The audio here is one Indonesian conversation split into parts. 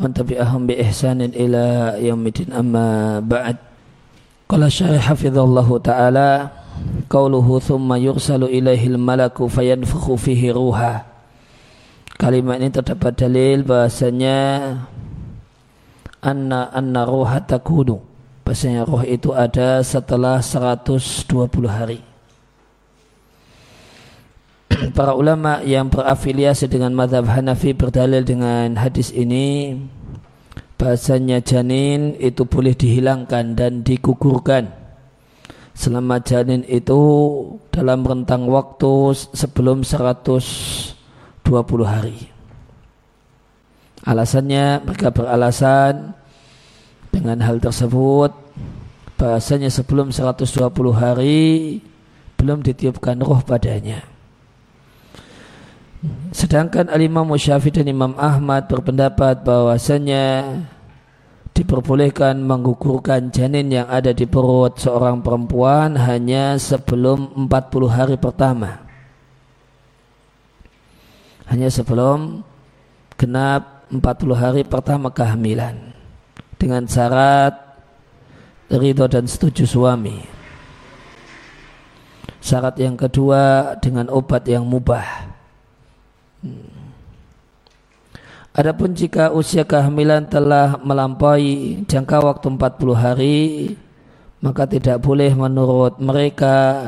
ومن تبعهم بإحسان إلى يوم الدين أما بعد قال الشيخ حفظه الله تعالى قوله ثم يرسل إليه الملك فينفخ فيه روحا Kalimat ini terdapat dalil bahasanya anna anna roha takunu. Bahasanya roh itu ada setelah 120 hari. para ulama yang berafiliasi dengan madhab Hanafi berdalil dengan hadis ini bahasanya janin itu boleh dihilangkan dan digugurkan. Selama janin itu dalam rentang waktu sebelum 120 hari. Alasannya mereka beralasan dengan hal tersebut. Bahasanya sebelum 120 hari belum ditiupkan roh padanya Sedangkan Al-Imam Syafi'i dan Imam Ahmad berpendapat bahwasanya diperbolehkan menggugurkan janin yang ada di perut seorang perempuan hanya sebelum 40 hari pertama. Hanya sebelum genap 40 hari pertama kehamilan dengan syarat ridho dan setuju suami. Syarat yang kedua dengan obat yang mubah Adapun jika usia kehamilan telah melampaui jangka waktu 40 hari, maka tidak boleh menurut mereka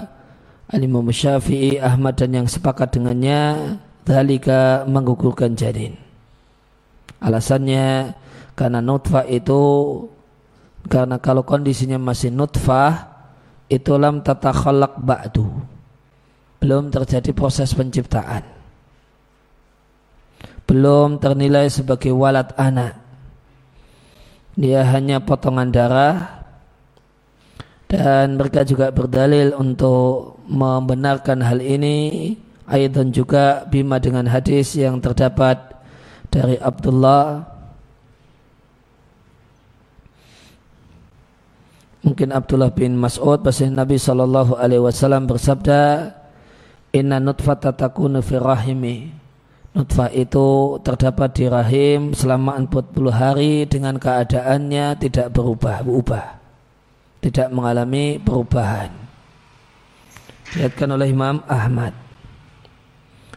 Alimum Syafi'i, Ahmad dan yang sepakat dengannya dalika menggugurkan janin. Alasannya karena nutfah itu karena kalau kondisinya masih nutfah itu lam khalaq ba'du. Belum terjadi proses penciptaan belum ternilai sebagai walad anak. Dia hanya potongan darah dan mereka juga berdalil untuk membenarkan hal ini. Dan juga bima dengan hadis yang terdapat dari Abdullah. Mungkin Abdullah bin Mas'ud bahasa Nabi Shallallahu Alaihi Wasallam bersabda Inna nutfata takunu fi rahimi Nutfah itu terdapat di rahim selama 40 hari dengan keadaannya tidak berubah, berubah. Tidak mengalami perubahan. Dilihatkan oleh Imam Ahmad.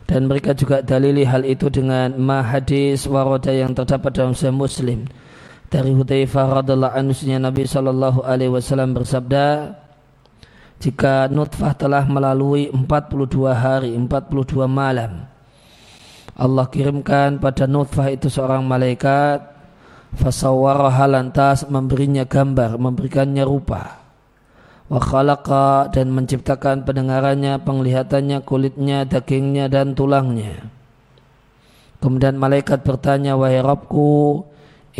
Dan mereka juga dalili hal itu dengan ma hadis waroda yang terdapat dalam Sahih Muslim. Dari Hudzaifah radhiallahu anhu Nabi sallallahu alaihi wasallam bersabda, jika nutfah telah melalui 42 hari, 42 malam, Allah kirimkan pada nutfah itu seorang malaikat fasawwaraha lantas memberinya gambar memberikannya rupa. Wa dan menciptakan pendengarannya penglihatannya kulitnya dagingnya dan tulangnya. Kemudian malaikat bertanya wahai Rabbku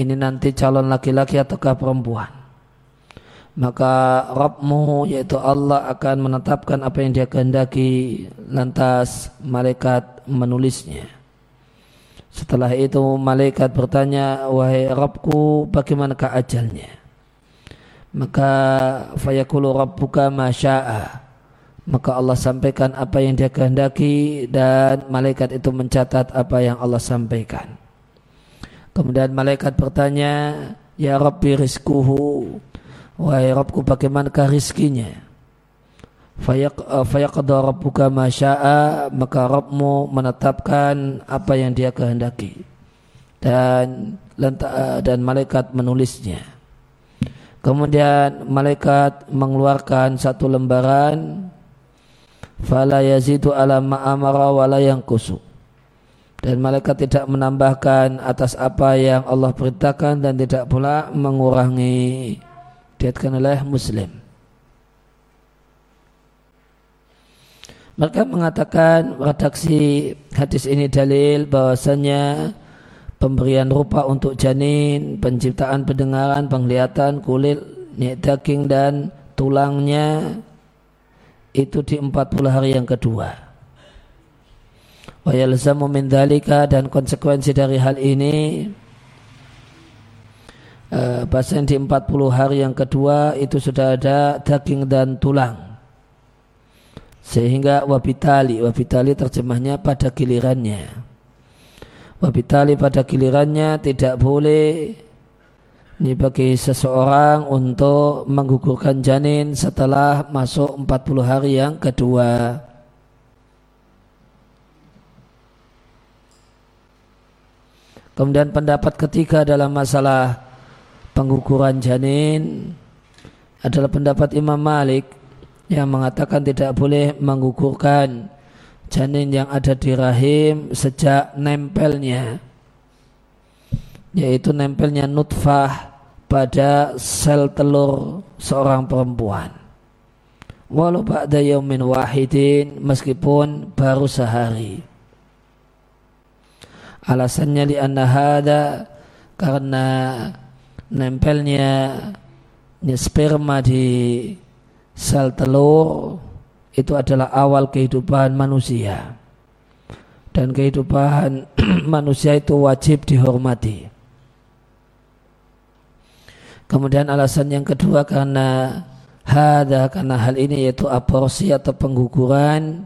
ini nanti calon laki-laki ataukah perempuan? Maka Rabbmu yaitu Allah akan menetapkan apa yang dia kehendaki lantas malaikat menulisnya setelah itu malaikat bertanya, wahai Rabbku, bagaimanakah ajalnya? Maka fayakulu Rabbuka masya'a. Maka Allah sampaikan apa yang dia kehendaki dan malaikat itu mencatat apa yang Allah sampaikan. Kemudian malaikat bertanya, Ya Rabbi rizkuhu, wahai Rabbku bagaimanakah rizkinya? Eh, fayaqda rabbuka ma syaa maka Rabbmu menetapkan apa yang dia kehendaki. Dan eh, dan malaikat menulisnya. Kemudian malaikat mengeluarkan satu lembaran fala yazidu ala ma amara wala yanqusu. Dan malaikat tidak menambahkan atas apa yang Allah perintahkan dan tidak pula mengurangi diatkan oleh muslim Mereka mengatakan redaksi hadis ini dalil bahwasanya pemberian rupa untuk janin, penciptaan pendengaran, penglihatan, kulit, daging dan tulangnya itu di 40 hari yang kedua. Wa yalzamu min dan konsekuensi dari hal ini uh, bahasa di 40 hari yang kedua itu sudah ada daging dan tulang sehingga wabitali wabitali terjemahnya pada gilirannya Wabitali pada gilirannya tidak boleh ini bagi seseorang untuk menggugurkan janin setelah masuk 40 hari yang kedua. Kemudian pendapat ketiga dalam masalah pengguguran janin adalah pendapat Imam Malik yang mengatakan tidak boleh menggugurkan janin yang ada di rahim sejak nempelnya yaitu nempelnya nutfah pada sel telur seorang perempuan. Walau ba'da yaumin wahidin meskipun baru sehari. Alasannya di hada karena nempelnya sperma di sel telur itu adalah awal kehidupan manusia. Dan kehidupan manusia itu wajib dihormati. Kemudian alasan yang kedua karena hada karena hal ini yaitu aborsi atau pengguguran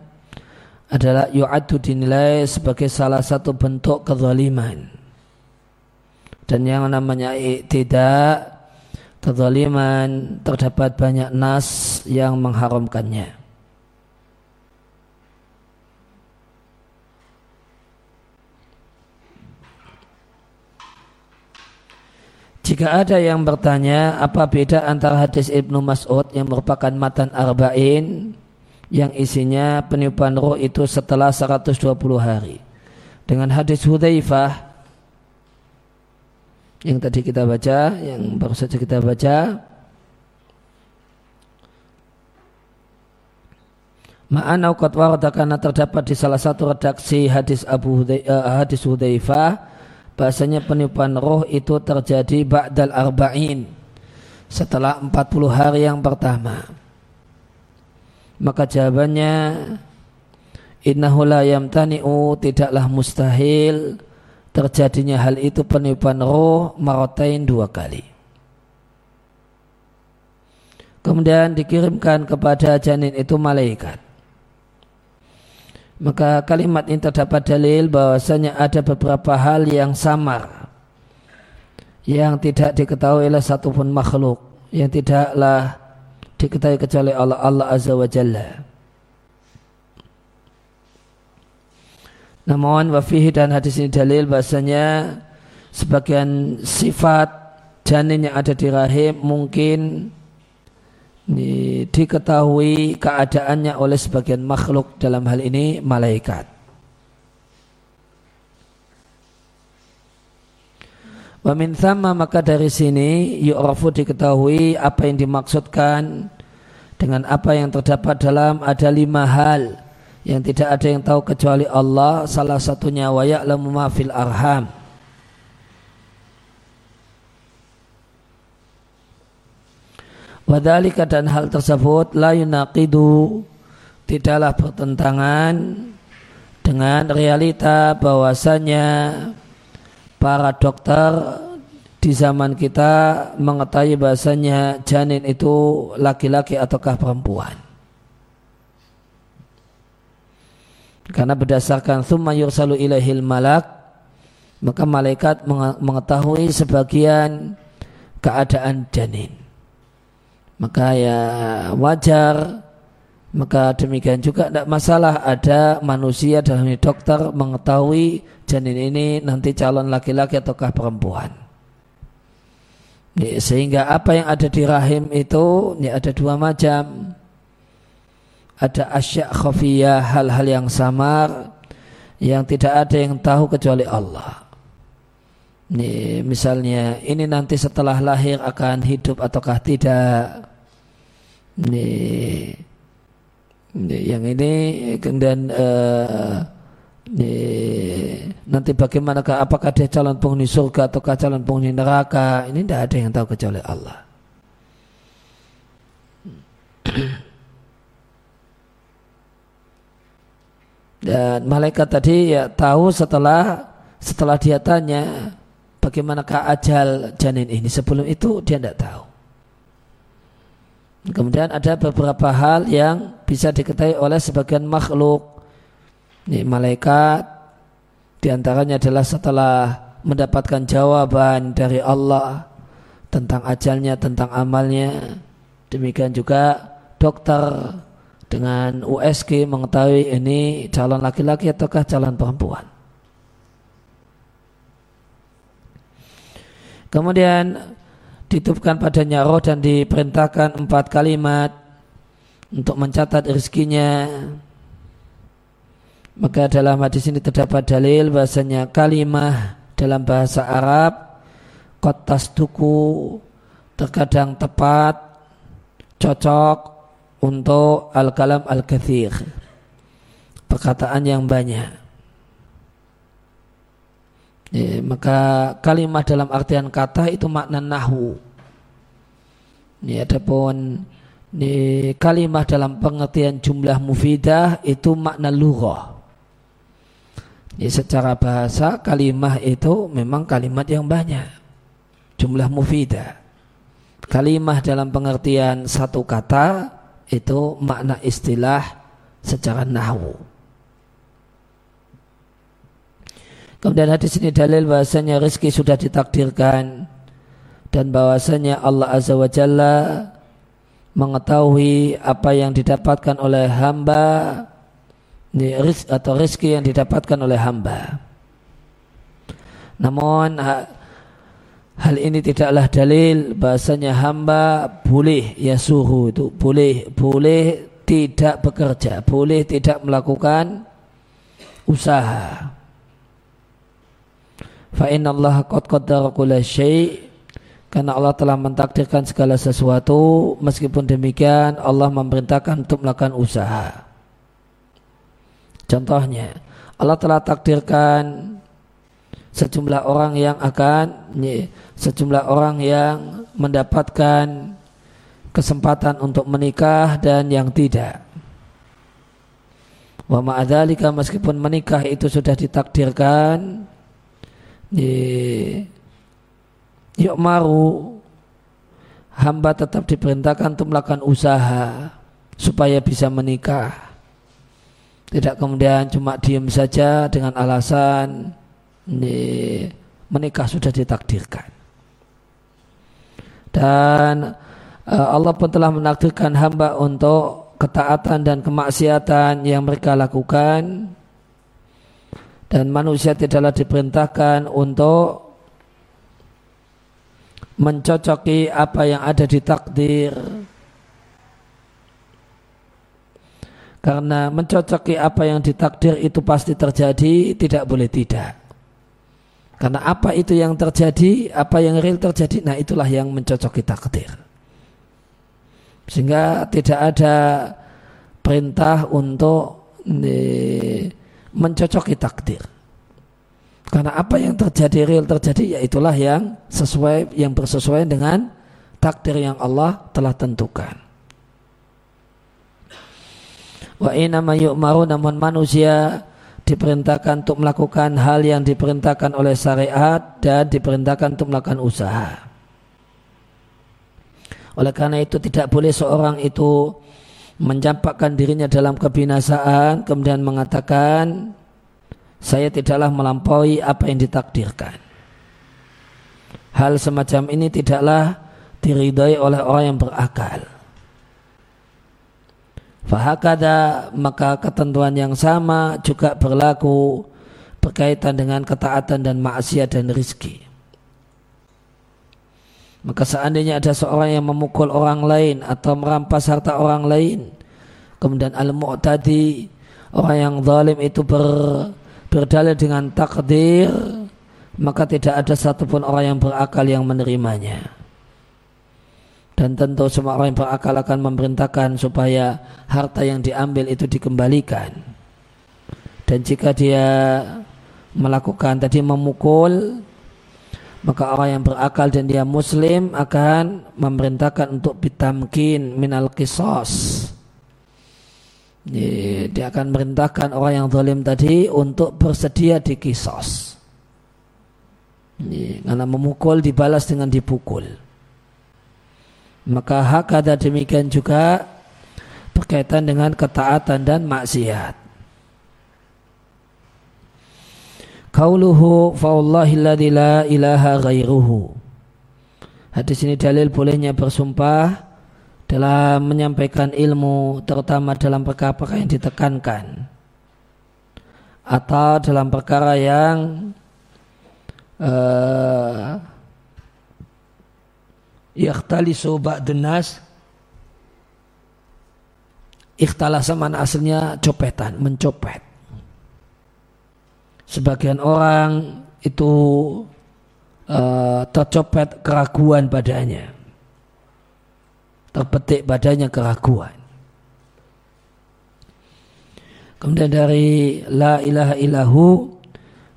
adalah yu'adu dinilai sebagai salah satu bentuk kezaliman. Dan yang namanya tidak kezaliman terdapat banyak nas yang mengharamkannya. Jika ada yang bertanya apa beda antara hadis Ibnu Mas'ud yang merupakan matan arba'in yang isinya penipuan roh itu setelah 120 hari dengan hadis Hudzaifah yang tadi kita baca, yang baru saja kita baca. Ma'ana qad warada karena terdapat di salah satu redaksi hadis Abu uh, hadis Hudzaifah bahasanya penipuan roh itu terjadi ba'dal arba'in setelah 40 hari yang pertama. Maka jawabannya innahu la yamtani'u tidaklah mustahil terjadinya hal itu penipuan roh marotain dua kali kemudian dikirimkan kepada janin itu malaikat maka kalimat ini terdapat dalil bahwasanya ada beberapa hal yang samar yang tidak diketahui oleh satupun makhluk yang tidaklah diketahui kecuali Allah Allah Azza wa Jalla. Namun wafihi dan hadis ini dalil bahasanya sebagian sifat janin yang ada di rahim mungkin ini diketahui keadaannya oleh sebagian makhluk dalam hal ini malaikat. Wa min maka dari sini yu'rafu diketahui apa yang dimaksudkan dengan apa yang terdapat dalam ada lima hal yang tidak ada yang tahu kecuali Allah salah satunya wa ya'lamu ma fil arham Wadhalika dan hal tersebut la yunaqidu tidaklah bertentangan dengan realita bahwasanya para dokter di zaman kita mengetahui bahasanya janin itu laki-laki ataukah perempuan. Karena berdasarkan thumma yursalu ilahil malak maka malaikat mengetahui sebagian keadaan janin. Maka ya wajar maka demikian juga tidak masalah. Ada manusia dalam dokter mengetahui janin ini nanti calon laki-laki ataukah perempuan. Ya, sehingga apa yang ada di rahim itu ya ada dua macam ada asyak khafiyah hal-hal yang samar yang tidak ada yang tahu kecuali Allah. Ini misalnya ini nanti setelah lahir akan hidup ataukah tidak? Ini, ini yang ini kemudian uh, ini, nanti bagaimanakah apakah dia calon penghuni surga ataukah calon penghuni neraka? Ini tidak ada yang tahu kecuali Allah dan malaikat tadi ya tahu setelah setelah dia tanya bagaimanakah ajal janin ini sebelum itu dia tidak tahu Kemudian ada beberapa hal yang bisa diketahui oleh sebagian makhluk. Ini malaikat Di antaranya adalah setelah mendapatkan jawaban dari Allah tentang ajalnya, tentang amalnya. Demikian juga dokter dengan USG mengetahui ini calon laki-laki ataukah calon perempuan. Kemudian ditutupkan padanya roh dan diperintahkan empat kalimat untuk mencatat rezekinya maka dalam hadis ini terdapat dalil bahasanya kalimah dalam bahasa Arab kotas duku terkadang tepat cocok untuk al-kalam al-kathir perkataan yang banyak ya, maka kalimat dalam artian kata itu makna nahu ya, adapun ini kalimat dalam pengertian jumlah mufidah itu makna lughah Ya, secara bahasa kalimah itu memang kalimat yang banyak. Jumlah mufidah. Kalimah dalam pengertian satu kata itu makna istilah secara nahu. Kemudian hadis ini dalil bahasanya rezeki sudah ditakdirkan dan bahwasanya Allah Azza wa Jalla mengetahui apa yang didapatkan oleh hamba atau rezeki yang didapatkan oleh hamba. Namun hal ini tidaklah dalil bahasanya hamba boleh ya suhu itu boleh boleh tidak bekerja, boleh tidak melakukan usaha. Fa inna Allah qad qaddara syai' karena Allah telah mentakdirkan segala sesuatu meskipun demikian Allah memerintahkan untuk melakukan usaha. Contohnya, Allah telah takdirkan sejumlah orang yang akan sejumlah orang yang mendapatkan kesempatan untuk menikah dan yang tidak. Wa ma'adzalika meskipun menikah itu sudah ditakdirkan yuk maru hamba tetap diperintahkan untuk melakukan usaha supaya bisa menikah tidak kemudian cuma diam saja dengan alasan ini, menikah sudah ditakdirkan. Dan uh, Allah pun telah menakdirkan hamba untuk ketaatan dan kemaksiatan yang mereka lakukan dan manusia tidaklah diperintahkan untuk mencocoki apa yang ada di takdir Karena mencocoki apa yang ditakdir itu pasti terjadi, tidak boleh tidak. Karena apa itu yang terjadi, apa yang real terjadi, nah itulah yang mencocoki takdir. Sehingga tidak ada perintah untuk mencocoki takdir. Karena apa yang terjadi real terjadi, ya itulah yang sesuai, yang bersesuaian dengan takdir yang Allah telah tentukan. Wa inama yu'maru namun manusia diperintahkan untuk melakukan hal yang diperintahkan oleh syariat dan diperintahkan untuk melakukan usaha. Oleh karena itu tidak boleh seorang itu mencampakkan dirinya dalam kebinasaan kemudian mengatakan saya tidaklah melampaui apa yang ditakdirkan. Hal semacam ini tidaklah diridai oleh orang yang berakal. Fahakada maka ketentuan yang sama juga berlaku berkaitan dengan ketaatan dan maksiat dan rizki. Maka seandainya ada seorang yang memukul orang lain atau merampas harta orang lain, kemudian al-mu'tadi, orang yang zalim itu ber, berdalil dengan takdir, maka tidak ada satupun orang yang berakal yang menerimanya dan tentu semua orang yang berakal akan memerintahkan supaya harta yang diambil itu dikembalikan. Dan jika dia melakukan tadi memukul maka orang yang berakal dan dia muslim akan memerintahkan untuk bitamkin minal kisos. Dia akan merintahkan orang yang zalim tadi untuk bersedia di kisos. Karena memukul dibalas dengan dipukul maka hak ada demikian juga berkaitan dengan ketaatan dan maksiat. Kauluhu fa'allahi la ilaha ghairuhu. Hadis ini dalil bolehnya bersumpah dalam menyampaikan ilmu terutama dalam perkara-perkara yang ditekankan atau dalam perkara yang uh, yakhtalisu ba'dunas ikhtalasa mana aslinya copetan, mencopet. Sebagian orang itu uh, tercopet keraguan padanya terpetik badannya keraguan. Kemudian dari la ilaha illahu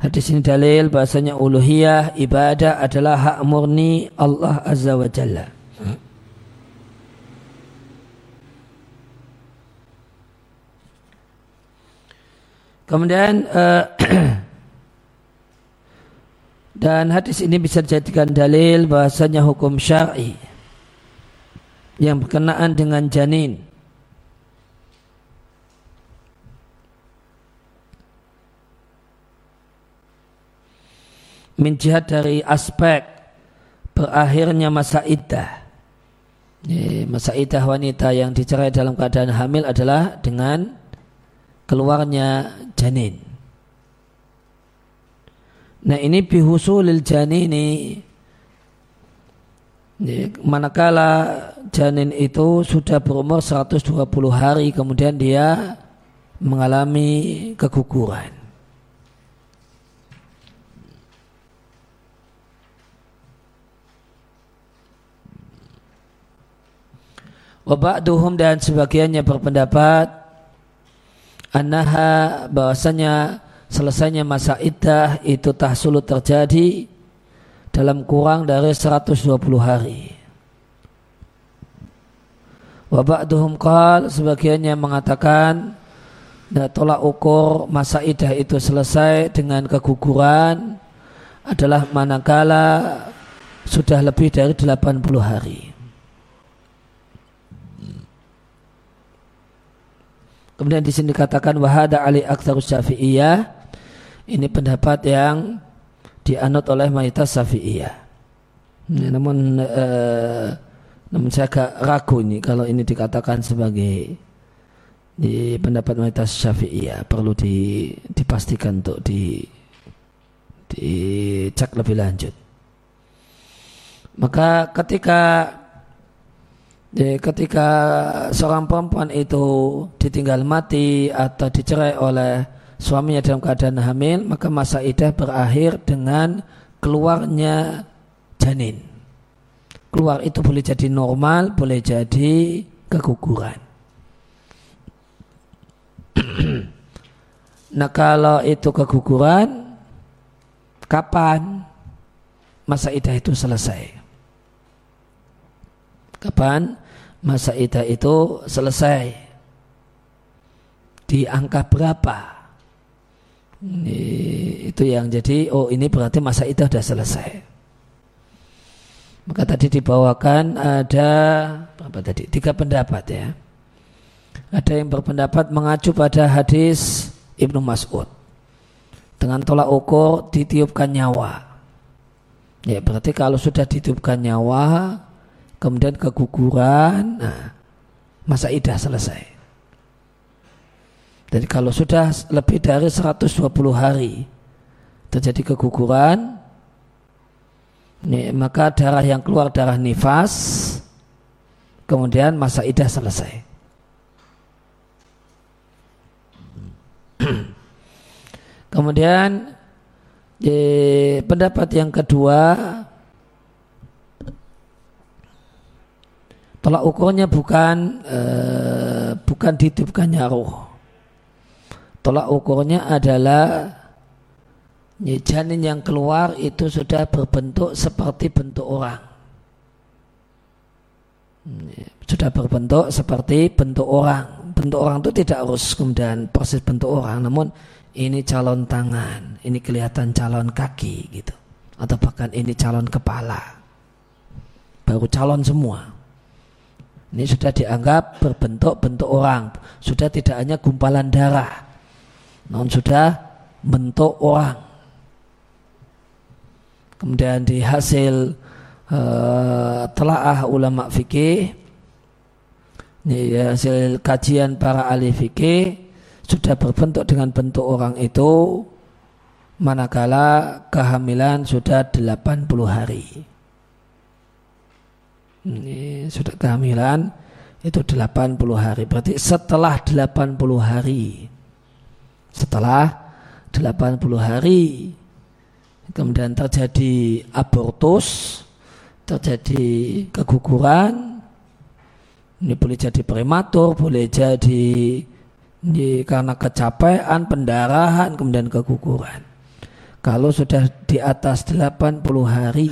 hadis ini dalil bahasanya uluhiyah ibadah adalah hak murni Allah Azza wa Jalla. Kemudian uh, dan hadis ini bisa dijadikan dalil bahasanya hukum syar'i yang berkenaan dengan janin. Menjihad dari aspek berakhirnya masa iddah. Masa iddah wanita yang dicerai dalam keadaan hamil adalah dengan keluarnya janin. Nah ini bihusulil janini manakala janin itu sudah berumur 120 hari kemudian dia mengalami keguguran. Wabakduhum dan sebagiannya berpendapat Anaha bahwasanya selesainya masa iddah itu tahsulu terjadi dalam kurang dari 120 hari. Wabakduhum qal sebagiannya mengatakan nah, tolak ukur masa idah itu selesai dengan keguguran adalah manakala sudah lebih dari 80 hari. Kemudian di sini dikatakan wahada ali aktsarus syafi'iyah ini pendapat yang dianut oleh mayoritas Syafi'iyah. Ya, namun eh, namun saya agak ragu ini kalau ini dikatakan sebagai di pendapat mayoritas Syafi'iyah perlu di, dipastikan untuk di dicek lebih lanjut. Maka ketika ya, ketika seorang perempuan itu ditinggal mati atau dicerai oleh suaminya dalam keadaan hamil, maka masa idah berakhir dengan keluarnya janin. Keluar itu boleh jadi normal, boleh jadi keguguran. nah kalau itu keguguran, kapan masa idah itu selesai? Kapan masa idah itu selesai? Di angka berapa? Ini, itu yang jadi oh ini berarti masa itu sudah selesai. Maka tadi dibawakan ada apa tadi tiga pendapat ya. Ada yang berpendapat mengacu pada hadis Ibnu Mas'ud dengan tolak ukur ditiupkan nyawa. Ya berarti kalau sudah ditiupkan nyawa kemudian keguguran, nah, masa idah selesai. Jadi kalau sudah lebih dari 120 hari terjadi keguguran, maka darah yang keluar darah nifas, kemudian masa idah selesai. kemudian eh, pendapat yang kedua tolak ukurnya bukan eh, bukan dihidupkannya roh tolak ukurnya adalah janin yang keluar itu sudah berbentuk seperti bentuk orang. Sudah berbentuk seperti bentuk orang. Bentuk orang itu tidak harus kemudian proses bentuk orang, namun ini calon tangan, ini kelihatan calon kaki gitu. Atau bahkan ini calon kepala. Baru calon semua. Ini sudah dianggap berbentuk bentuk orang. Sudah tidak hanya gumpalan darah namun sudah bentuk orang kemudian di hasil uh, telaah ulama fikih ini hasil kajian para ahli fikih sudah berbentuk dengan bentuk orang itu manakala kehamilan sudah 80 hari. Ini sudah kehamilan itu 80 hari. Berarti setelah 80 hari. Setelah 80 hari kemudian terjadi abortus, terjadi keguguran, ini boleh jadi prematur, boleh jadi ini karena kecapean, pendarahan, kemudian keguguran. Kalau sudah di atas 80 hari,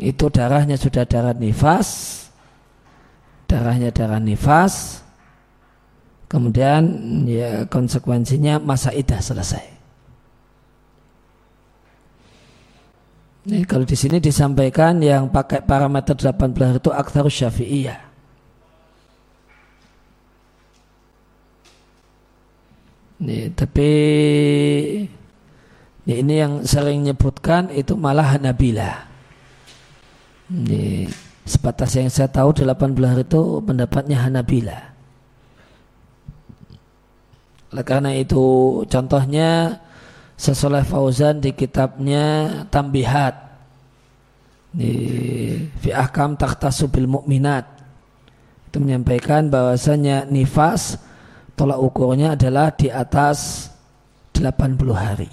itu darahnya sudah darah nifas, darahnya darah nifas, kemudian ya konsekuensinya masa idah selesai. Ini kalau di sini disampaikan yang pakai parameter 18 itu aktar syafi'iyah. Ini, tapi ya ini yang sering nyebutkan itu malah Hanabila. Ini, sebatas yang saya tahu 18 itu pendapatnya Hanabila. Oleh karena itu contohnya Sesoleh Fauzan di kitabnya Tambihat di fi ahkam tahtasubil mukminat itu menyampaikan bahwasanya nifas tolak ukurnya adalah di atas 80 hari.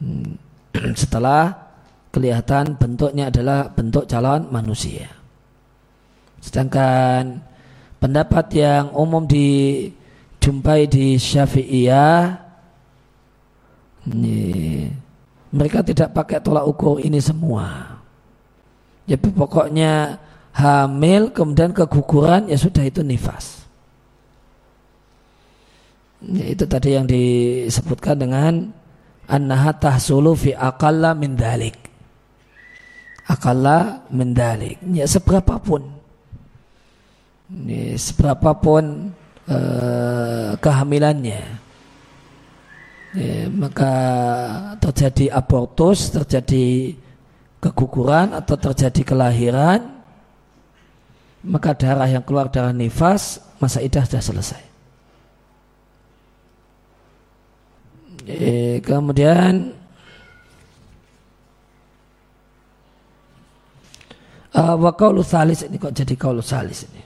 Hmm. Setelah kelihatan bentuknya adalah bentuk calon manusia. Sedangkan pendapat yang umum dijumpai di Syafi'iyah ini, mereka tidak pakai tolak ukur ini semua. Ya pokoknya hamil kemudian keguguran ya sudah itu nifas. Ya, itu tadi yang disebutkan dengan annaha tahsulu fi aqalla min dalik. Aqalla min dalik. Ya seberapa pun. Ini seberapa pun uh, kehamilannya. Ya, maka terjadi abortus, terjadi keguguran atau terjadi kelahiran, maka darah yang keluar darah nifas, masa idah sudah selesai. Eh, kemudian uh, wa kaulu salis ini kok jadi kaulu salis ini.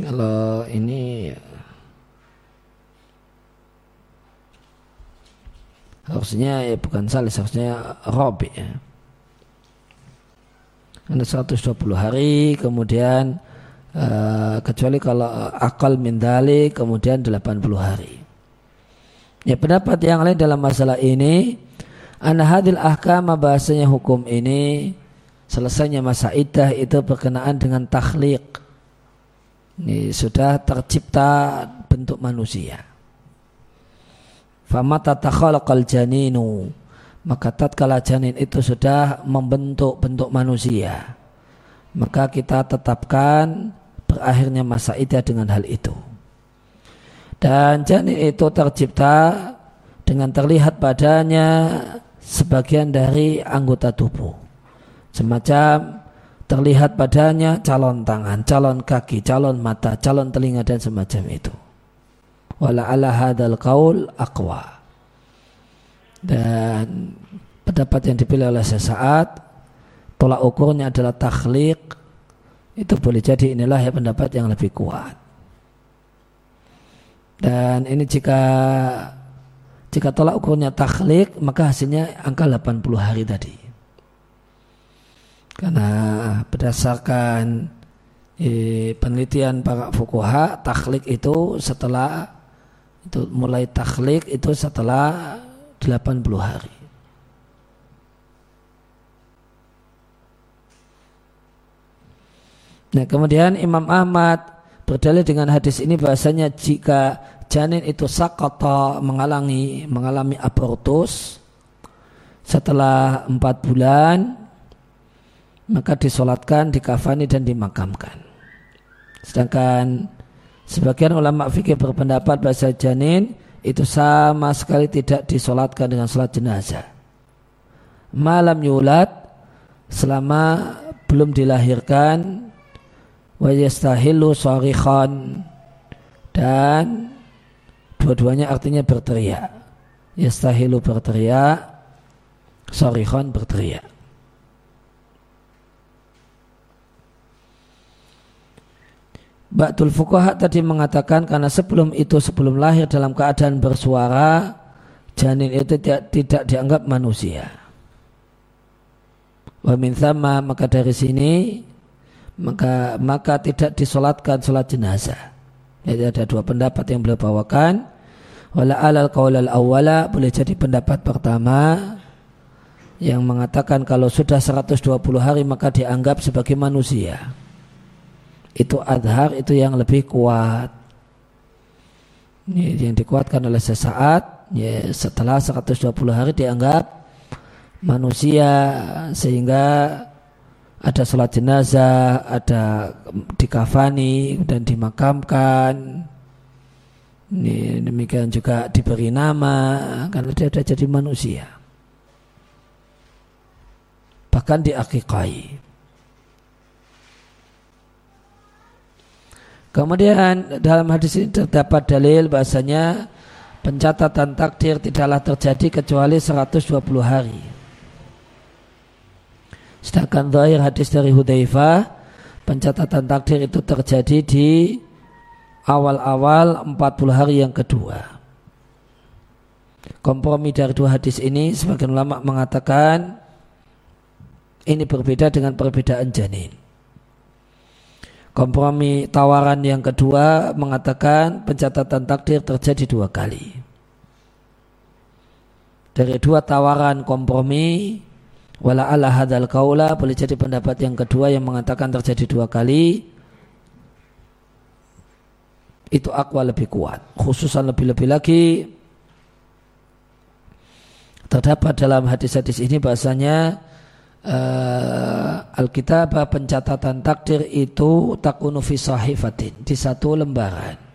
Kalau ini harusnya ya bukan salis harusnya robi ya. Ada 120 hari kemudian Eh, kecuali kalau akal mindali kemudian 80 hari. Ya pendapat yang lain dalam masalah ini anahadil ahkam bahasanya hukum ini selesainya masa iddah itu berkenaan dengan takhliq. Ini sudah tercipta bentuk manusia. Famata takhalaqal janinu maka tatkala janin itu sudah membentuk bentuk manusia maka kita tetapkan berakhirnya masa iddah dengan hal itu. Dan janin itu tercipta dengan terlihat padanya sebagian dari anggota tubuh. Semacam terlihat padanya calon tangan, calon kaki, calon mata, calon telinga dan semacam itu. Wala ala hadal qaul aqwa. Dan pendapat yang dipilih oleh sesaat tolak ukurnya adalah takhliq itu boleh jadi inilah ya pendapat yang lebih kuat. Dan ini jika jika tolak ukurnya takhlik maka hasilnya angka 80 hari tadi. Karena berdasarkan eh, penelitian para fukuha takhlik itu setelah itu mulai takhlik itu setelah 80 hari. Nah kemudian Imam Ahmad berdalil dengan hadis ini bahasanya jika janin itu sakata mengalami mengalami abortus setelah empat bulan maka disolatkan, dikafani dan dimakamkan. Sedangkan sebagian ulama fikih berpendapat bahasa janin itu sama sekali tidak disolatkan dengan sholat jenazah. Malam yulat selama belum dilahirkan wa yastahilu dan dua-duanya artinya berteriak. Yastahilu berteriak, sarikhan berteriak. Ba'dul Fuqaha tadi mengatakan karena sebelum itu sebelum lahir dalam keadaan bersuara janin itu tidak, tidak dianggap manusia. Wa min maka dari sini maka maka tidak disolatkan solat jenazah. Jadi ada dua pendapat yang beliau bawakan. Wala alal qaulal awwala boleh jadi pendapat pertama yang mengatakan kalau sudah 120 hari maka dianggap sebagai manusia. Itu adhar itu yang lebih kuat. Ini yang dikuatkan oleh sesaat. Ya setelah 120 hari dianggap manusia sehingga ada sholat jenazah, ada dikafani dan dimakamkan. Ini demikian juga diberi nama karena dia sudah jadi manusia. Bahkan diakikai. Kemudian dalam hadis ini terdapat dalil bahasanya pencatatan takdir tidaklah terjadi kecuali 120 hari. Sedangkan zahir hadis dari Hudzaifah pencatatan takdir itu terjadi di awal-awal 40 hari yang kedua. Kompromi dari dua hadis ini sebagian ulama mengatakan ini berbeda dengan perbedaan janin. Kompromi tawaran yang kedua mengatakan pencatatan takdir terjadi dua kali. Dari dua tawaran kompromi, wala ala hadal kaula boleh jadi pendapat yang kedua yang mengatakan terjadi dua kali. Itu akwa lebih kuat. Khususan lebih-lebih lagi terdapat dalam hadis-hadis ini bahasanya uh, Alkitab pencatatan takdir itu takunu fi sahifatin di satu lembaran.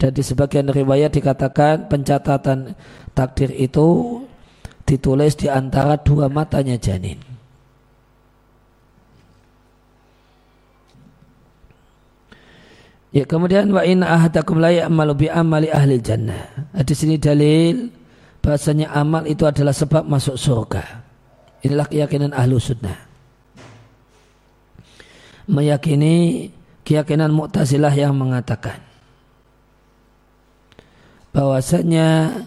Dan di sebagian riwayat dikatakan pencatatan takdir itu ditulis di antara dua matanya janin. Ya kemudian wa in ahadakum la ya'malu bi amali ahli jannah. Di sini dalil bahasanya amal itu adalah sebab masuk surga. Inilah keyakinan ahlu sunnah. Meyakini keyakinan Mu'tazilah yang mengatakan bahwasanya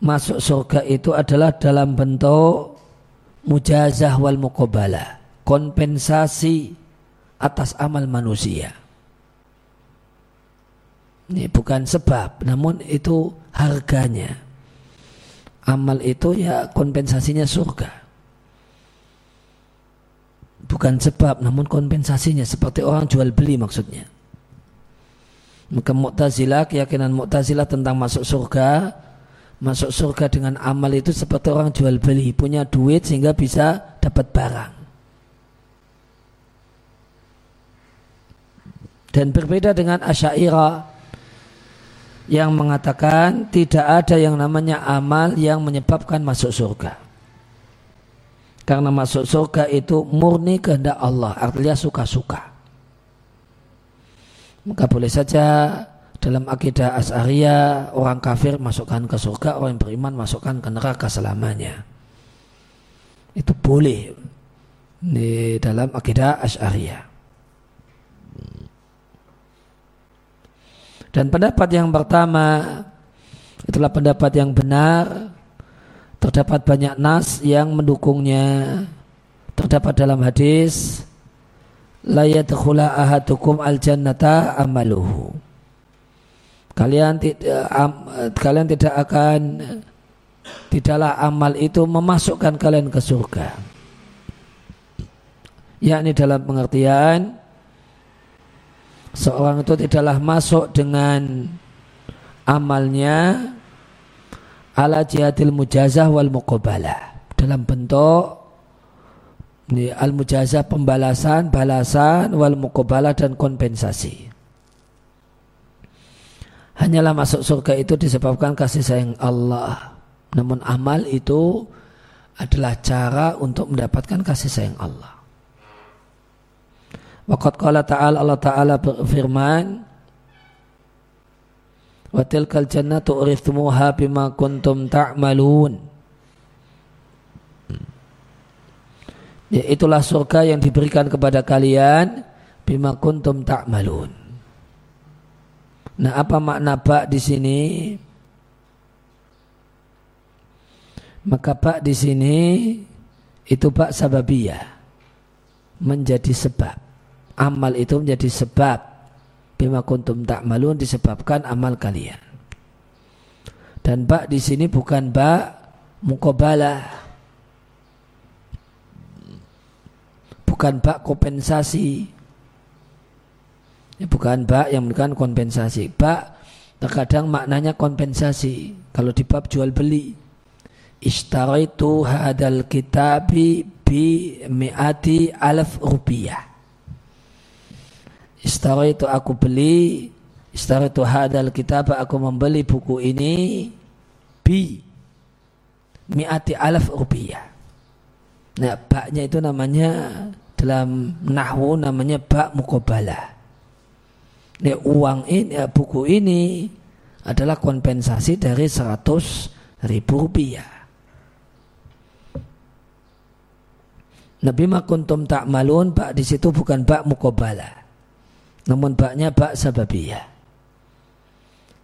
masuk surga itu adalah dalam bentuk mujazah wal muqabalah, kompensasi atas amal manusia. Ini bukan sebab, namun itu harganya amal itu ya kompensasinya surga. Bukan sebab namun kompensasinya seperti orang jual beli maksudnya. Maka Mu'tazilah, keyakinan Mu'tazilah tentang masuk surga, masuk surga dengan amal itu seperti orang jual beli, punya duit sehingga bisa dapat barang. Dan berbeda dengan Asyairah yang mengatakan tidak ada yang namanya amal yang menyebabkan masuk surga. Karena masuk surga itu murni kehendak Allah, artinya suka-suka. Maka boleh saja dalam akidah As'ariyah orang kafir masukkan ke surga, orang yang beriman masukkan ke neraka selamanya. Itu boleh di dalam akidah As'ariyah. Dan pendapat yang pertama itulah pendapat yang benar. Terdapat banyak nas yang mendukungnya. Terdapat dalam hadis la yadkhula ahadukum al jannata amaluhu. Kalian tidak kalian tidak akan tidaklah amal itu memasukkan kalian ke surga. Yakni dalam pengertian seorang itu tidaklah masuk dengan amalnya ala jihadil mujazah wal muqabalah dalam bentuk al mujazah pembalasan, balasan wal muqabalah dan kompensasi. hanyalah masuk surga itu disebabkan kasih sayang Allah. Namun amal itu adalah cara untuk mendapatkan kasih sayang Allah. Waqat qala ta'ala Allah Ta'ala berfirman Wa tilkal jannatu urithmuha bima kuntum ta'malun Ya itulah surga yang diberikan kepada kalian bima kuntum ta'malun Nah, apa makna bak di sini? Maka bak di sini itu bak sababiyah menjadi sebab. Amal itu menjadi sebab. Bima kuntum tak malun disebabkan amal kalian. Dan bak di sini bukan bak mukobalah. Bukan bak kompensasi Ya, bukan bak yang menunjukkan kompensasi. Bak terkadang maknanya kompensasi. Kalau di bab jual beli. Ishtaraitu hadal kitabi bi mi'ati alaf rupiah. Ishtaraitu aku beli. Ishtaraitu hadal kitab aku membeli buku ini bi mi'ati alaf rupiah. Nah, baknya itu namanya dalam nahwu namanya bak mukobalah ya, uang ini, ya, buku ini adalah kompensasi dari 100 ribu rupiah. Nabi makuntum tak malun, bak di situ bukan bak mukobala. Namun baknya bak sababiyah.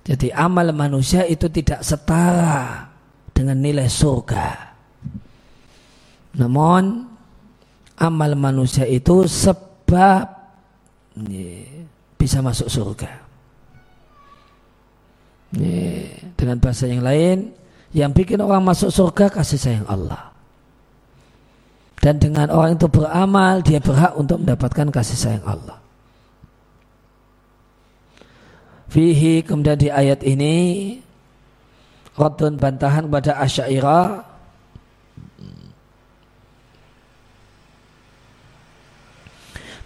Jadi amal manusia itu tidak setara dengan nilai surga. Namun amal manusia itu sebab bisa masuk surga. Dengan bahasa yang lain, yang bikin orang masuk surga kasih sayang Allah. Dan dengan orang itu beramal, dia berhak untuk mendapatkan kasih sayang Allah. Fihi kemudian di ayat ini Radun bantahan kepada Asyairah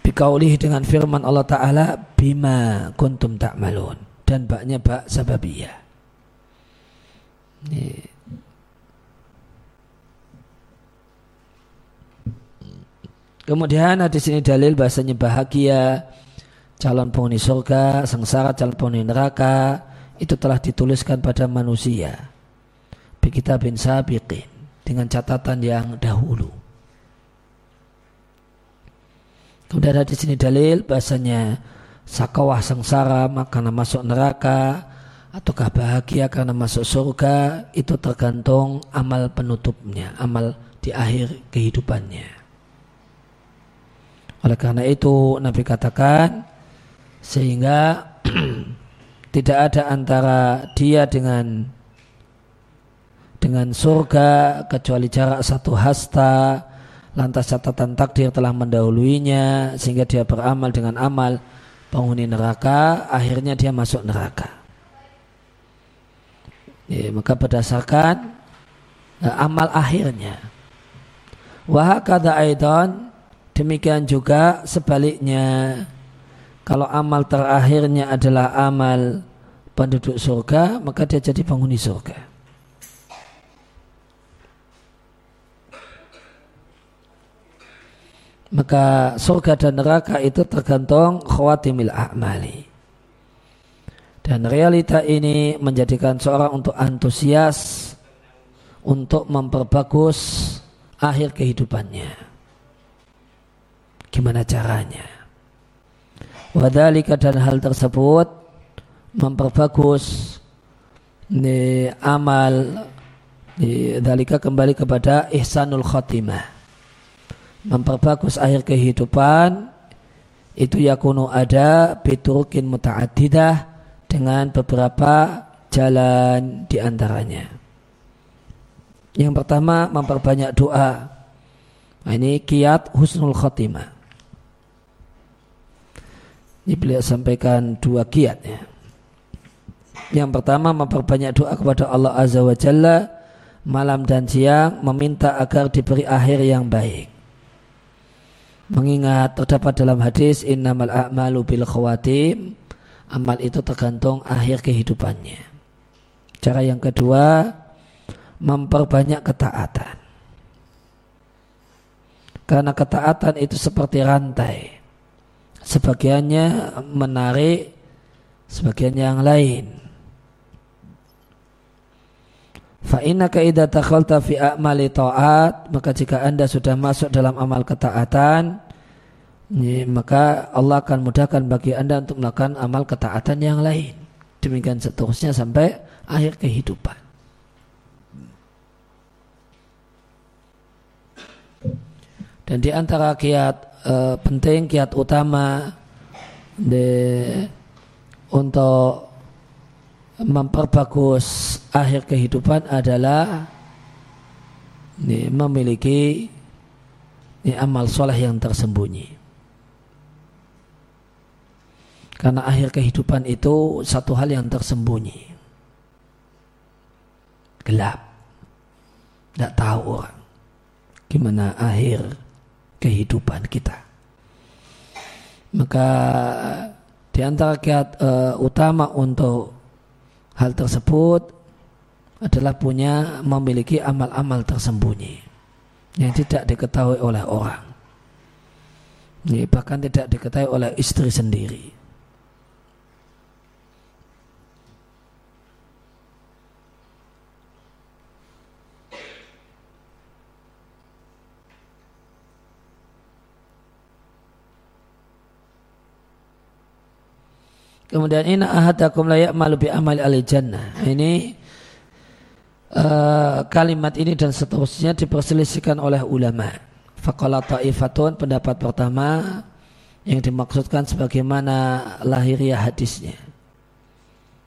Bikaulih dengan firman Allah Ta'ala Bima kuntum ta'malun Dan baknya bak sababiyah Kemudian di sini dalil bahasanya bahagia calon penghuni surga, sengsara calon penghuni neraka itu telah dituliskan pada manusia. Bikita bin sabiqin dengan catatan yang dahulu. Kemudian ada di sini dalil bahasanya sakawah sengsara karena masuk neraka ataukah bahagia karena masuk surga itu tergantung amal penutupnya, amal di akhir kehidupannya. Oleh karena itu Nabi katakan sehingga tidak ada antara dia dengan dengan surga kecuali jarak satu hasta lantas catatan takdir telah mendahuluinya sehingga dia beramal dengan amal penghuni neraka akhirnya dia masuk neraka. Ya, maka berdasarkan uh, amal akhirnya. Wahakada aidan demikian juga sebaliknya. Kalau amal terakhirnya adalah amal penduduk surga maka dia jadi penghuni surga maka surga dan neraka itu tergantung khawatimil a'mali. Dan realita ini menjadikan seorang untuk antusias untuk memperbagus akhir kehidupannya. Gimana caranya? Wadhalika dan hal tersebut memperbagus ini amal dalika kembali kepada ihsanul khatimah memperbagus akhir kehidupan itu yakunu ada biturukin muta'addidah dengan beberapa jalan di antaranya. Yang pertama memperbanyak doa. Nah, ini kiat husnul khotimah. Ini beliau sampaikan dua kiat ya. Yang pertama memperbanyak doa kepada Allah Azza wa Jalla malam dan siang meminta agar diberi akhir yang baik mengingat terdapat dalam hadis innamal a'malu bil khawatim amal itu tergantung akhir kehidupannya. Cara yang kedua, memperbanyak ketaatan. Karena ketaatan itu seperti rantai. Sebagiannya menarik, sebagiannya yang lain. Fa'inaka idha takhalta fi a'mali ta'at Maka jika anda sudah masuk dalam amal ketaatan Maka Allah akan mudahkan bagi anda untuk melakukan amal ketaatan yang lain Demikian seterusnya sampai akhir kehidupan Dan di antara kiat e, penting, kiat utama de, untuk memperbagus akhir kehidupan adalah ini, memiliki ini, amal soleh yang tersembunyi. Karena akhir kehidupan itu satu hal yang tersembunyi. Gelap. Tidak tahu orang. Gimana akhir kehidupan kita. Maka di antara kiat uh, utama untuk hal tersebut adalah punya memiliki amal-amal tersembunyi yang tidak diketahui oleh orang. Bahkan tidak diketahui oleh istri sendiri. Kemudian ini ahadakum layak malu bi amali al jannah. Ini uh, kalimat ini dan seterusnya diperselisihkan oleh ulama. Faqala ta'ifatun pendapat pertama yang dimaksudkan sebagaimana lahiriah hadisnya.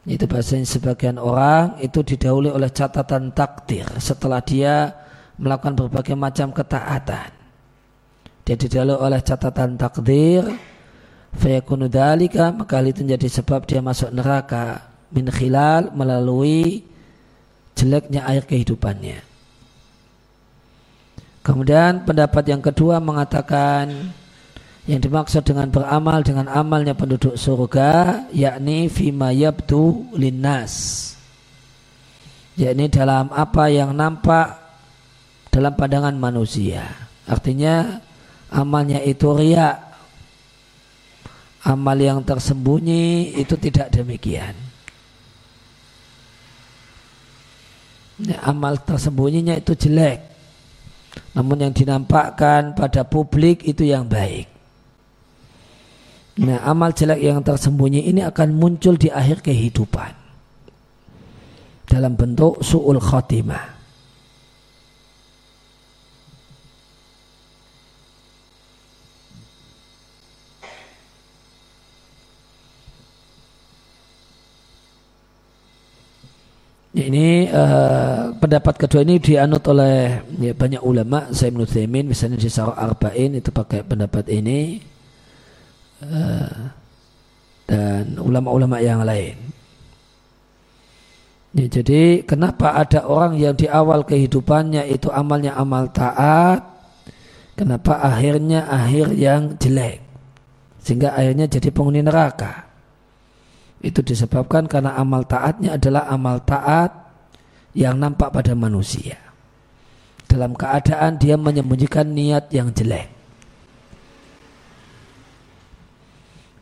Itu bahasanya sebagian orang itu didahului oleh catatan takdir setelah dia melakukan berbagai macam ketaatan. Dia didahului oleh catatan takdir fayakunu dalika maka hal itu menjadi sebab dia masuk neraka min khilal melalui jeleknya air kehidupannya. Kemudian pendapat yang kedua mengatakan yang dimaksud dengan beramal dengan amalnya penduduk surga yakni fima yabdu linnas. Yakni dalam apa yang nampak dalam pandangan manusia. Artinya amalnya itu riak amal yang tersembunyi itu tidak demikian. Ya, amal tersembunyinya itu jelek. Namun yang dinampakkan pada publik itu yang baik. Nah, amal jelek yang tersembunyi ini akan muncul di akhir kehidupan. Dalam bentuk su'ul khotimah. Ini uh, pendapat kedua ini dianut oleh ya, banyak ulama, saya menurut misalnya di Sarah Arba'in itu pakai pendapat ini uh, dan ulama-ulama yang lain. Ya, jadi kenapa ada orang yang di awal kehidupannya itu amalnya amal taat, kenapa akhirnya akhir yang jelek, sehingga akhirnya jadi penghuni neraka? Itu disebabkan karena amal taatnya adalah amal taat yang nampak pada manusia. Dalam keadaan dia menyembunyikan niat yang jelek.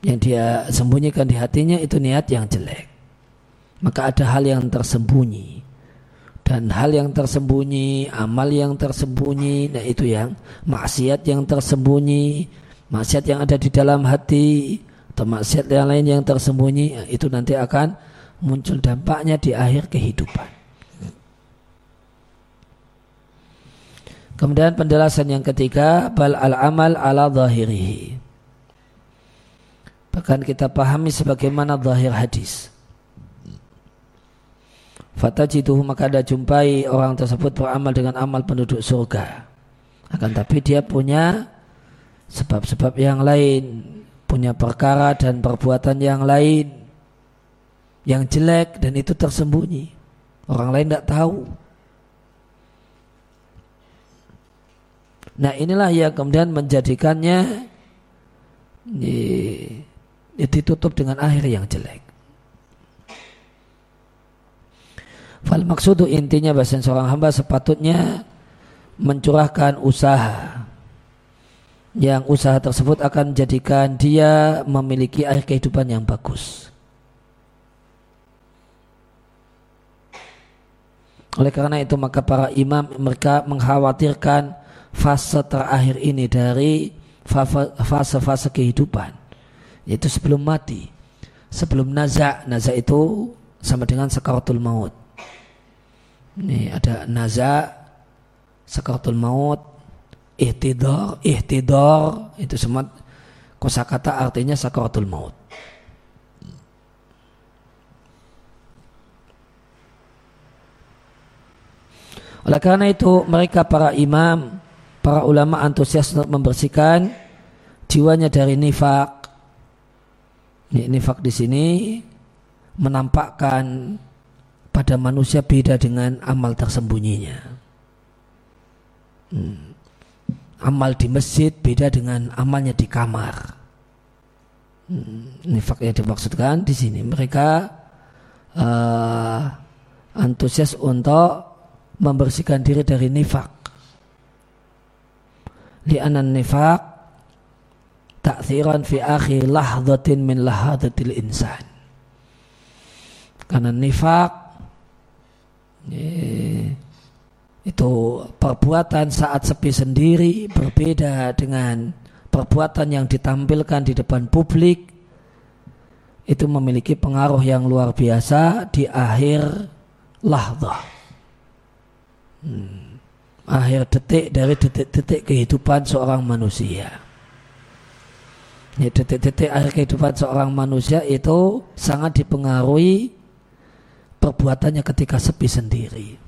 Yang dia sembunyikan di hatinya itu niat yang jelek. Maka ada hal yang tersembunyi. Dan hal yang tersembunyi, amal yang tersembunyi, nah itu yang maksiat yang tersembunyi, maksiat yang ada di dalam hati, atau maksiat yang lain yang tersembunyi itu nanti akan muncul dampaknya di akhir kehidupan. Kemudian penjelasan yang ketiga bal al amal ala zahirihi. Bahkan kita pahami sebagaimana zahir hadis. Fatajiduhu maka ada jumpai orang tersebut beramal dengan amal penduduk surga. Akan tapi dia punya sebab-sebab yang lain punya perkara dan perbuatan yang lain yang jelek dan itu tersembunyi. Orang lain tidak tahu. Nah inilah yang kemudian menjadikannya ya ditutup dengan akhir yang jelek. Fal maksudu intinya bahasa seorang hamba sepatutnya mencurahkan usaha yang usaha tersebut akan menjadikan dia memiliki akhir kehidupan yang bagus. Oleh karena itu maka para imam mereka mengkhawatirkan fase terakhir ini dari fase-fase kehidupan yaitu sebelum mati sebelum naza naza itu sama dengan sakaratul maut ini ada naza sakaratul maut ihtidar ihtidar itu semua kosakata artinya sakaratul maut Oleh karena itu mereka para imam, para ulama antusias untuk membersihkan jiwanya dari nifak. Nifak di sini menampakkan pada manusia beda dengan amal tersembunyinya. Hmm. Amal di masjid beda dengan amalnya di kamar. Hmm. Nifak yang dimaksudkan di sini mereka uh, antusias untuk membersihkan diri dari nifak. Li'anan nifak ta'thiran fi akhir lahdatin min lahadatil insan. Karena nifak itu perbuatan saat sepi sendiri berbeda dengan perbuatan yang ditampilkan di depan publik itu memiliki pengaruh yang luar biasa di akhir lahdah hmm, akhir detik dari detik-detik kehidupan seorang manusia. Detik-detik akhir kehidupan seorang manusia itu sangat dipengaruhi perbuatannya ketika sepi sendiri.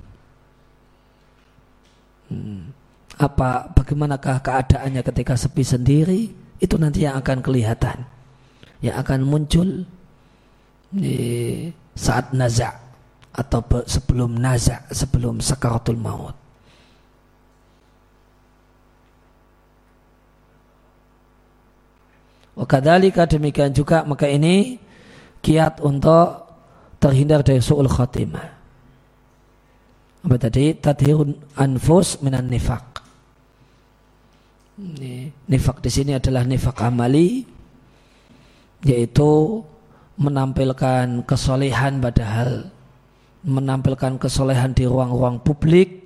Hmm. Apa bagaimanakah keadaannya ketika sepi sendiri? Itu nanti yang akan kelihatan, yang akan muncul di saat nazak atau sebelum nazak, sebelum sakaratul maut. Wakadhalika demikian juga maka ini kiat untuk terhindar dari su'ul khatimah. Apa tadi? Tadhirun anfus minan nifak. Nifak di sini adalah nifak amali yaitu menampilkan kesolehan padahal menampilkan kesolehan di ruang-ruang publik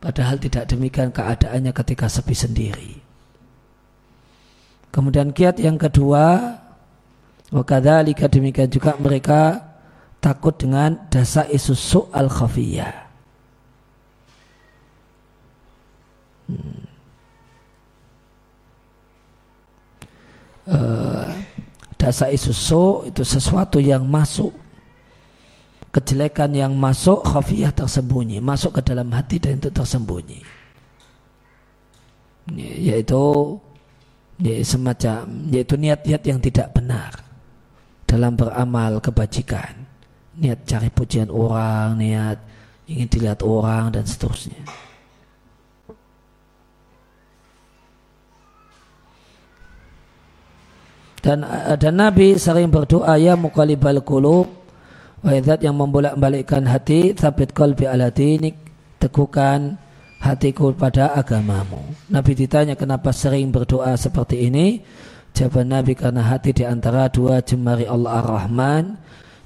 padahal tidak demikian keadaannya ketika sepi sendiri. Kemudian kiat yang kedua wakadhalika demikian juga mereka takut dengan dasa isusu al khafiyah. Hmm. Uh, dasa isusu itu sesuatu yang masuk kejelekan yang masuk khafiyah tersembunyi, masuk ke dalam hati dan itu tersembunyi. Yaitu ya, semacam yaitu niat-niat yang tidak benar dalam beramal kebajikan. Niat cari pujian orang, niat ingin dilihat orang dan seterusnya. Dan, dan Nabi sering berdoa ya mukalibal qulub Wahai yang membolak-balikkan hati, sabit qalbi ala dinik, teguhkan hatiku pada agamamu. Nabi ditanya kenapa sering berdoa seperti ini. Jawaban Nabi karena hati di antara dua jemari Allah Ar-Rahman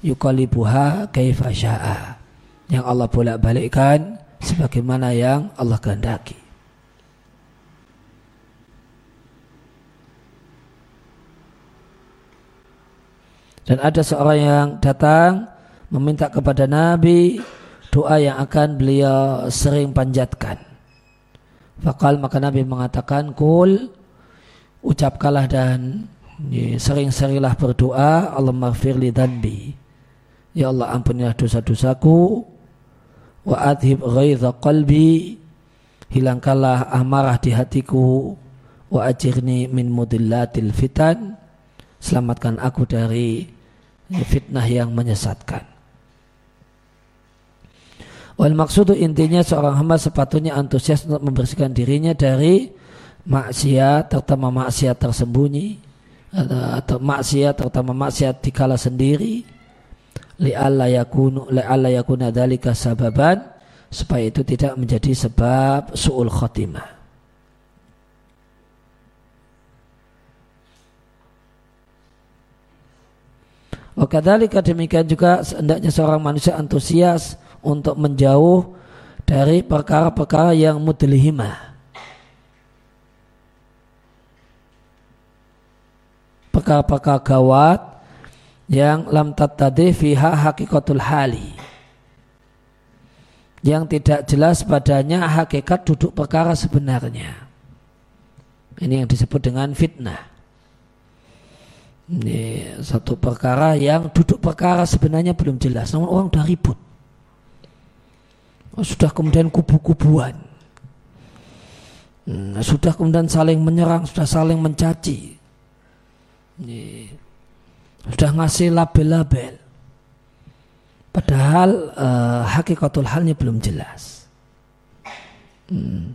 yukalibuha kaifa sya'a. Yang Allah bolak-balikkan sebagaimana yang Allah kehendaki. Dan ada seorang yang datang meminta kepada Nabi doa yang akan beliau sering panjatkan. Fakal maka Nabi mengatakan kul ucapkanlah dan sering-seringlah berdoa Allah maghfirli dhanbi. Ya Allah ampunilah dosa-dosaku. Wa adhib ghaidha qalbi. Hilangkanlah amarah di hatiku. Wa ajirni min mudillatil fitan. Selamatkan aku dari fitnah yang menyesatkan. Wal maksudu intinya seorang hamba sepatutnya antusias untuk membersihkan dirinya dari maksiat terutama maksiat tersembunyi atau, maksiat terutama maksiat dikala sendiri li alla yakunu li alla yakuna dzalika sababan supaya itu tidak menjadi sebab suul khotimah Wakadhalika demikian juga sehendaknya seorang manusia antusias untuk menjauh dari perkara-perkara yang mudlihimah. Perkara-perkara gawat yang lam tattadi fiha hakikatul hali. Yang tidak jelas padanya hakikat duduk perkara sebenarnya. Ini yang disebut dengan fitnah. Ini satu perkara yang duduk perkara sebenarnya belum jelas, namun orang sudah ribut. Sudah kemudian kubu-kubuan. Hmm, sudah kemudian saling menyerang, sudah saling mencaci. Ini, sudah ngasih label-label. Padahal uh, hakikatul halnya belum jelas. Hmm.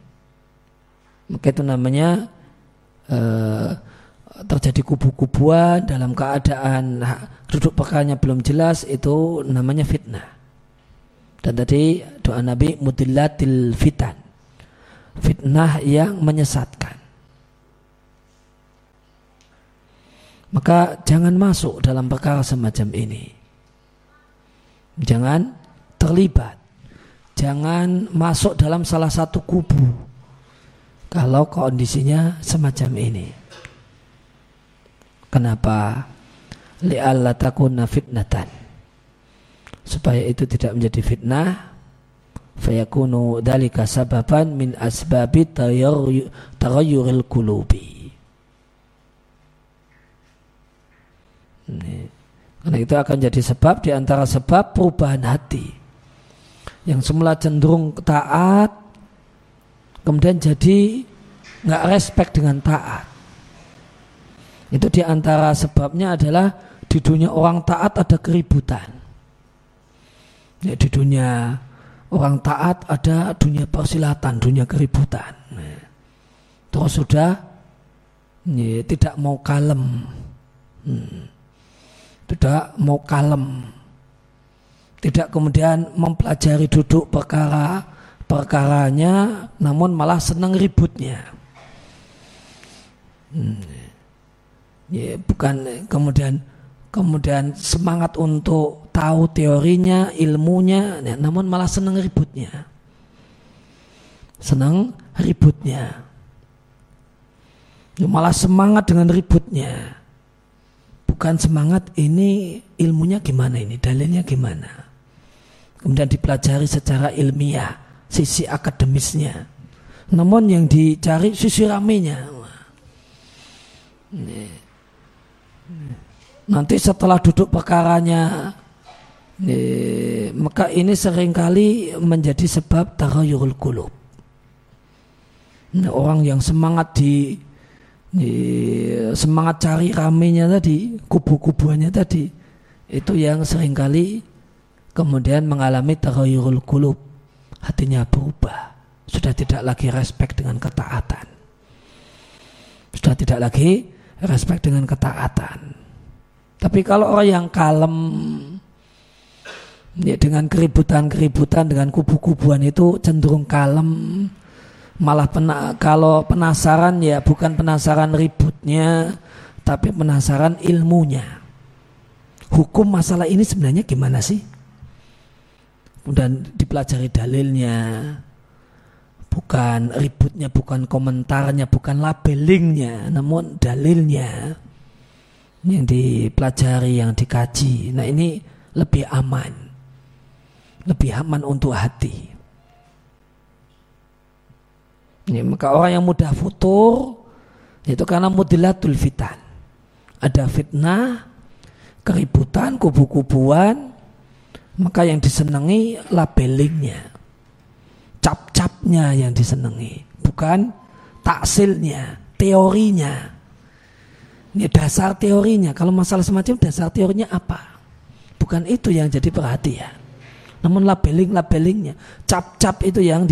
Maka itu namanya uh, terjadi kubu-kubuan dalam keadaan duduk perkaranya belum jelas itu namanya fitnah. Dan tadi doa Nabi mudillatil fitan. Fitnah yang menyesatkan. Maka jangan masuk dalam perkara semacam ini. Jangan terlibat. Jangan masuk dalam salah satu kubu. Kalau kondisinya semacam ini. Kenapa? Li'alla takuna fitnatan. Supaya itu tidak menjadi fitnah. Fayakunu dalika sababan min asbabi taghayyuril Karena itu akan jadi sebab di antara sebab perubahan hati. Yang semula cenderung taat, kemudian jadi nggak respect dengan taat. Itu di antara sebabnya adalah di dunia orang taat ada keributan. Ya, di dunia orang taat ada dunia persilatan, dunia keributan. Nah, terus sudah ya, tidak mau kalem, hmm, tidak mau kalem, tidak kemudian mempelajari duduk perkara perkaranya, namun malah senang ributnya. Hmm ya, bukan kemudian kemudian semangat untuk tahu teorinya, ilmunya, ya, namun malah senang ributnya. Senang ributnya. Ya, malah semangat dengan ributnya. Bukan semangat ini ilmunya gimana ini, dalilnya gimana. Kemudian dipelajari secara ilmiah, sisi akademisnya. Namun yang dicari sisi ramenya. Nanti setelah duduk perkaranya maka ini sering kali menjadi sebab taghayurul kulub. Nah, orang yang semangat di, semangat cari ramenya tadi, kubu-kubuannya tadi, itu yang sering kali kemudian mengalami taghayurul kulub. Hatinya berubah, sudah tidak lagi respect dengan ketaatan. Sudah tidak lagi respect dengan ketaatan. Tapi kalau orang yang kalem ya dengan keributan-keributan dengan kubu-kubuan itu cenderung kalem malah pena, kalau penasaran ya bukan penasaran ributnya tapi penasaran ilmunya hukum masalah ini sebenarnya gimana sih dan dipelajari dalilnya bukan ributnya, bukan komentarnya, bukan labelingnya, namun dalilnya yang dipelajari, yang dikaji. Nah ini lebih aman, lebih aman untuk hati. Ya, maka orang yang mudah futur itu karena mudilatul fitan. Ada fitnah, keributan, kubu-kubuan, maka yang disenangi labelingnya cap-capnya yang disenangi, bukan taksilnya, teorinya. Ini dasar teorinya. Kalau masalah semacam dasar teorinya apa? Bukan itu yang jadi perhatian. Namun labeling-labelingnya, cap-cap itu yang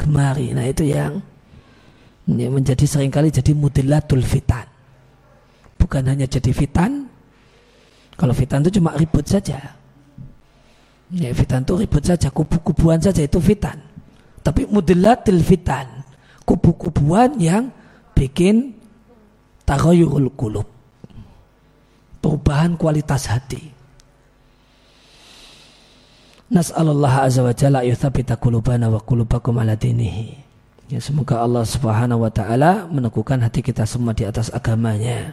digemari. Nah itu yang ini menjadi sering kali jadi mudilatul fitan. bukan hanya jadi fitan. Kalau fitan itu cuma ribut saja. Ya, fitan itu ribut saja, kubu-kubuan saja itu fitan. Tapi mudillatil fitan, kubu-kubuan yang bikin taghayurul kulub. Perubahan kualitas hati. Nas'alullah azza wa jalla yuthabita kulubana wa kulubakum ala dinihi. Ya, semoga Allah Subhanahu wa taala meneguhkan hati kita semua di atas agamanya.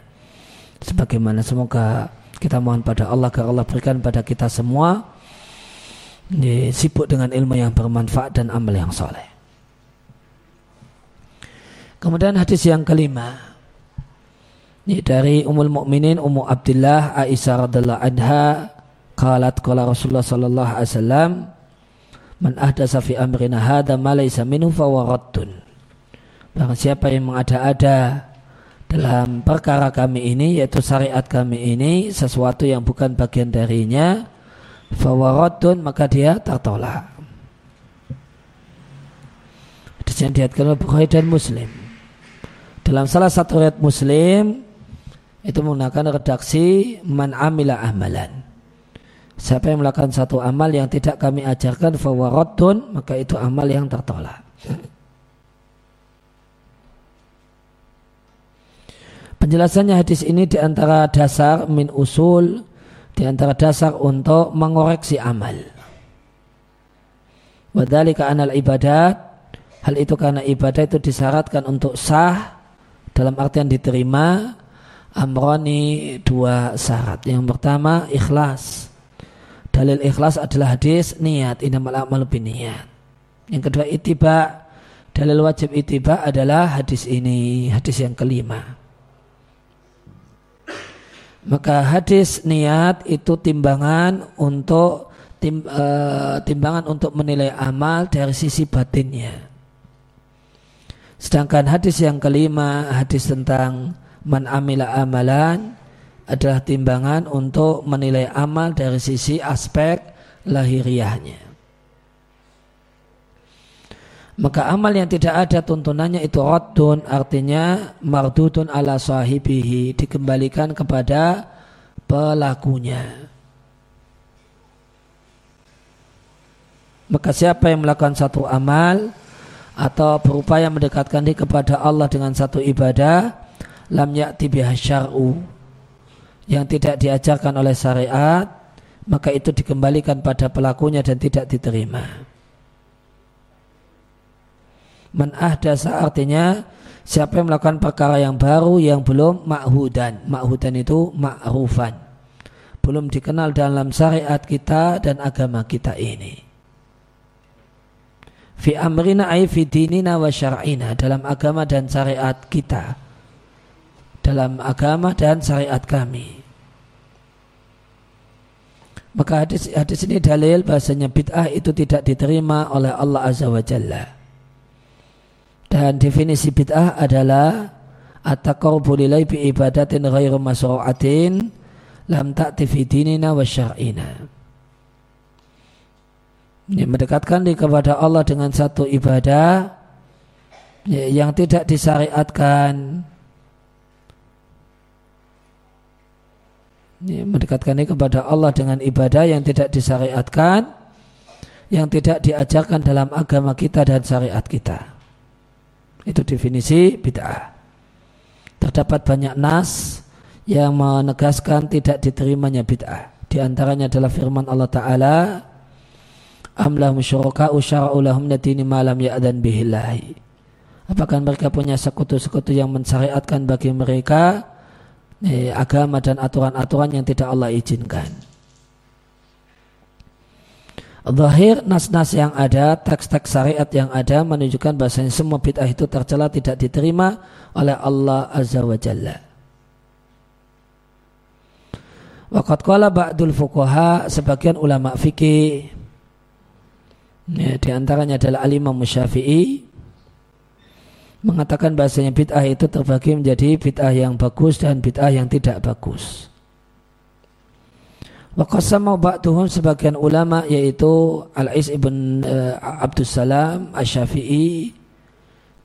Sebagaimana semoga kita mohon pada Allah agar Allah berikan pada kita semua ya, sibuk dengan ilmu yang bermanfaat dan amal yang soleh. Kemudian hadis yang kelima ini dari Ummul Mukminin Ummu Abdullah Aisyah radhiallahu anha qalat qala Rasulullah sallallahu alaihi wasallam Man ahdasa fi amrina hadha ma laysa minhu fawaraddun. Barang siapa yang mengada-ada dalam perkara kami ini yaitu syariat kami ini sesuatu yang bukan bagian darinya fawaradun maka dia tertolak. Diatkan oleh Bukhari dan Muslim. Dalam salah satu riwayat Muslim itu menggunakan redaksi man amila amalan Siapa yang melakukan satu amal yang tidak kami ajarkan fawaradun maka itu amal yang tertolak. Penjelasannya hadis ini di antara dasar min usul, di antara dasar untuk mengoreksi amal. Wadhalika anal ibadat, hal itu karena ibadah itu disyaratkan untuk sah dalam artian diterima amroni dua syarat. Yang pertama ikhlas Dalil ikhlas adalah hadis niat innamal a'malu niat. Yang kedua itiba. Dalil wajib itiba adalah hadis ini, hadis yang kelima. Maka hadis niat itu timbangan untuk tim, uh, timbangan untuk menilai amal dari sisi batinnya. Sedangkan hadis yang kelima, hadis tentang man amila amalan, adalah timbangan untuk menilai amal dari sisi aspek lahiriahnya. Maka amal yang tidak ada tuntunannya itu raddun artinya mardudun ala sahibihi dikembalikan kepada pelakunya. Maka siapa yang melakukan satu amal atau berupaya mendekatkan diri kepada Allah dengan satu ibadah lam ya'ti biha syar'u yang tidak diajarkan oleh syariat maka itu dikembalikan pada pelakunya dan tidak diterima. Man ahdasa artinya siapa yang melakukan perkara yang baru yang belum ma'hudan. Ma'hudan itu ma'rufan. Belum dikenal dalam syariat kita dan agama kita ini. Fi amrina ay fi dinina wa syar'ina. Dalam agama dan syariat kita dalam agama dan syariat kami. Maka hadis, hadis ini dalil bahasanya bid'ah itu tidak diterima oleh Allah Azza wa Jalla. Dan definisi bid'ah adalah at-taqarrubu lillahi bi ibadatin ghairu masru'atin lam ta'ti fi dinina wa syar'ina. Ini mendekatkan diri kepada Allah dengan satu ibadah yang tidak disyariatkan mendekatkan diri kepada Allah dengan ibadah yang tidak disyariatkan yang tidak diajarkan dalam agama kita dan syariat kita. Itu definisi bid'ah. Terdapat banyak nas yang menegaskan tidak diterimanya bid'ah. Di antaranya adalah firman Allah Ta'ala amlahum syuraka'u syara'u lahum nadini malam ya'adhan bihillahi. Apakah mereka punya sekutu-sekutu yang mensyariatkan bagi mereka eh, agama dan aturan-aturan yang tidak Allah izinkan. Zahir nas-nas yang ada, teks-teks syariat yang ada menunjukkan bahasanya semua bid'ah itu tercela tidak diterima oleh Allah Azza wa Jalla. Waqat qala ba'dul fuqaha sebagian ulama fikih ya, di antaranya adalah Al-Imam Syafi'i mengatakan bahasanya bid'ah itu terbagi menjadi bid'ah yang bagus dan bid'ah yang tidak bagus. Waqasama ba'duhum sebagian ulama yaitu Al-Is ibn uh, Abdus Salam Asy-Syafi'i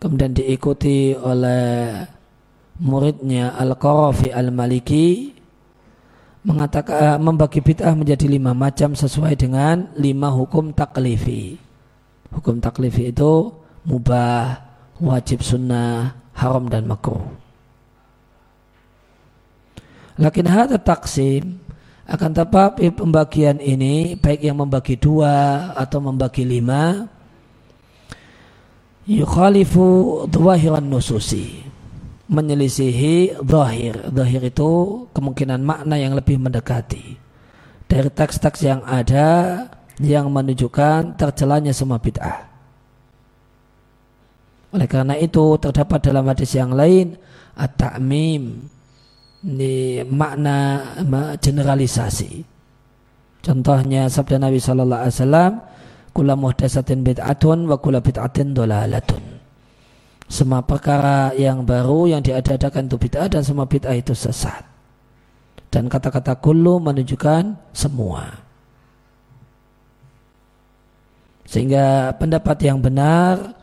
kemudian diikuti oleh muridnya Al-Qarafi Al-Maliki mengatakan membagi bid'ah menjadi lima macam sesuai dengan lima hukum taklifi. Hukum taklifi itu mubah, wajib sunnah, haram dan makruh. Lakin hada taksim akan tetapi pembagian ini baik yang membagi dua atau membagi lima yukhalifu dhahiran nususi menyelisihi zahir zahir itu kemungkinan makna yang lebih mendekati dari teks-teks yang ada yang menunjukkan tercelanya semua bid'ah oleh karena itu terdapat dalam hadis yang lain at-ta'mim ini makna generalisasi contohnya sabda Nabi sallallahu alaihi wasallam kula muhdasatin bid'atun wa kula bid'atin dolalatun. Semua perkara yang baru yang diadakan itu bid'ah dan semua bid'ah itu sesat. Dan kata-kata kullu menunjukkan semua. Sehingga pendapat yang benar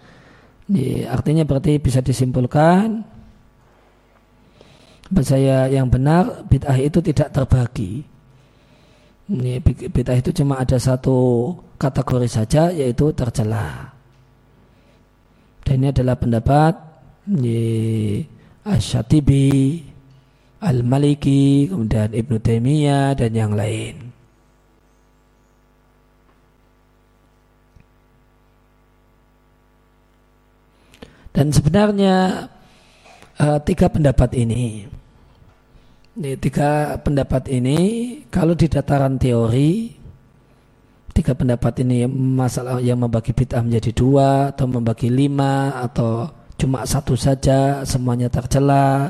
artinya berarti bisa disimpulkan saya yang benar bid'ah itu tidak terbagi ini bid'ah itu cuma ada satu kategori saja yaitu tercela. Dan ini adalah pendapat Asyatibi, Al-Maliki, kemudian Ibnu Taimiyah dan yang lain. Dan sebenarnya uh, tiga pendapat ini ini tiga pendapat ini kalau di dataran teori tiga pendapat ini masalah yang membagi bid'ah menjadi dua atau membagi lima atau cuma satu saja semuanya tercela.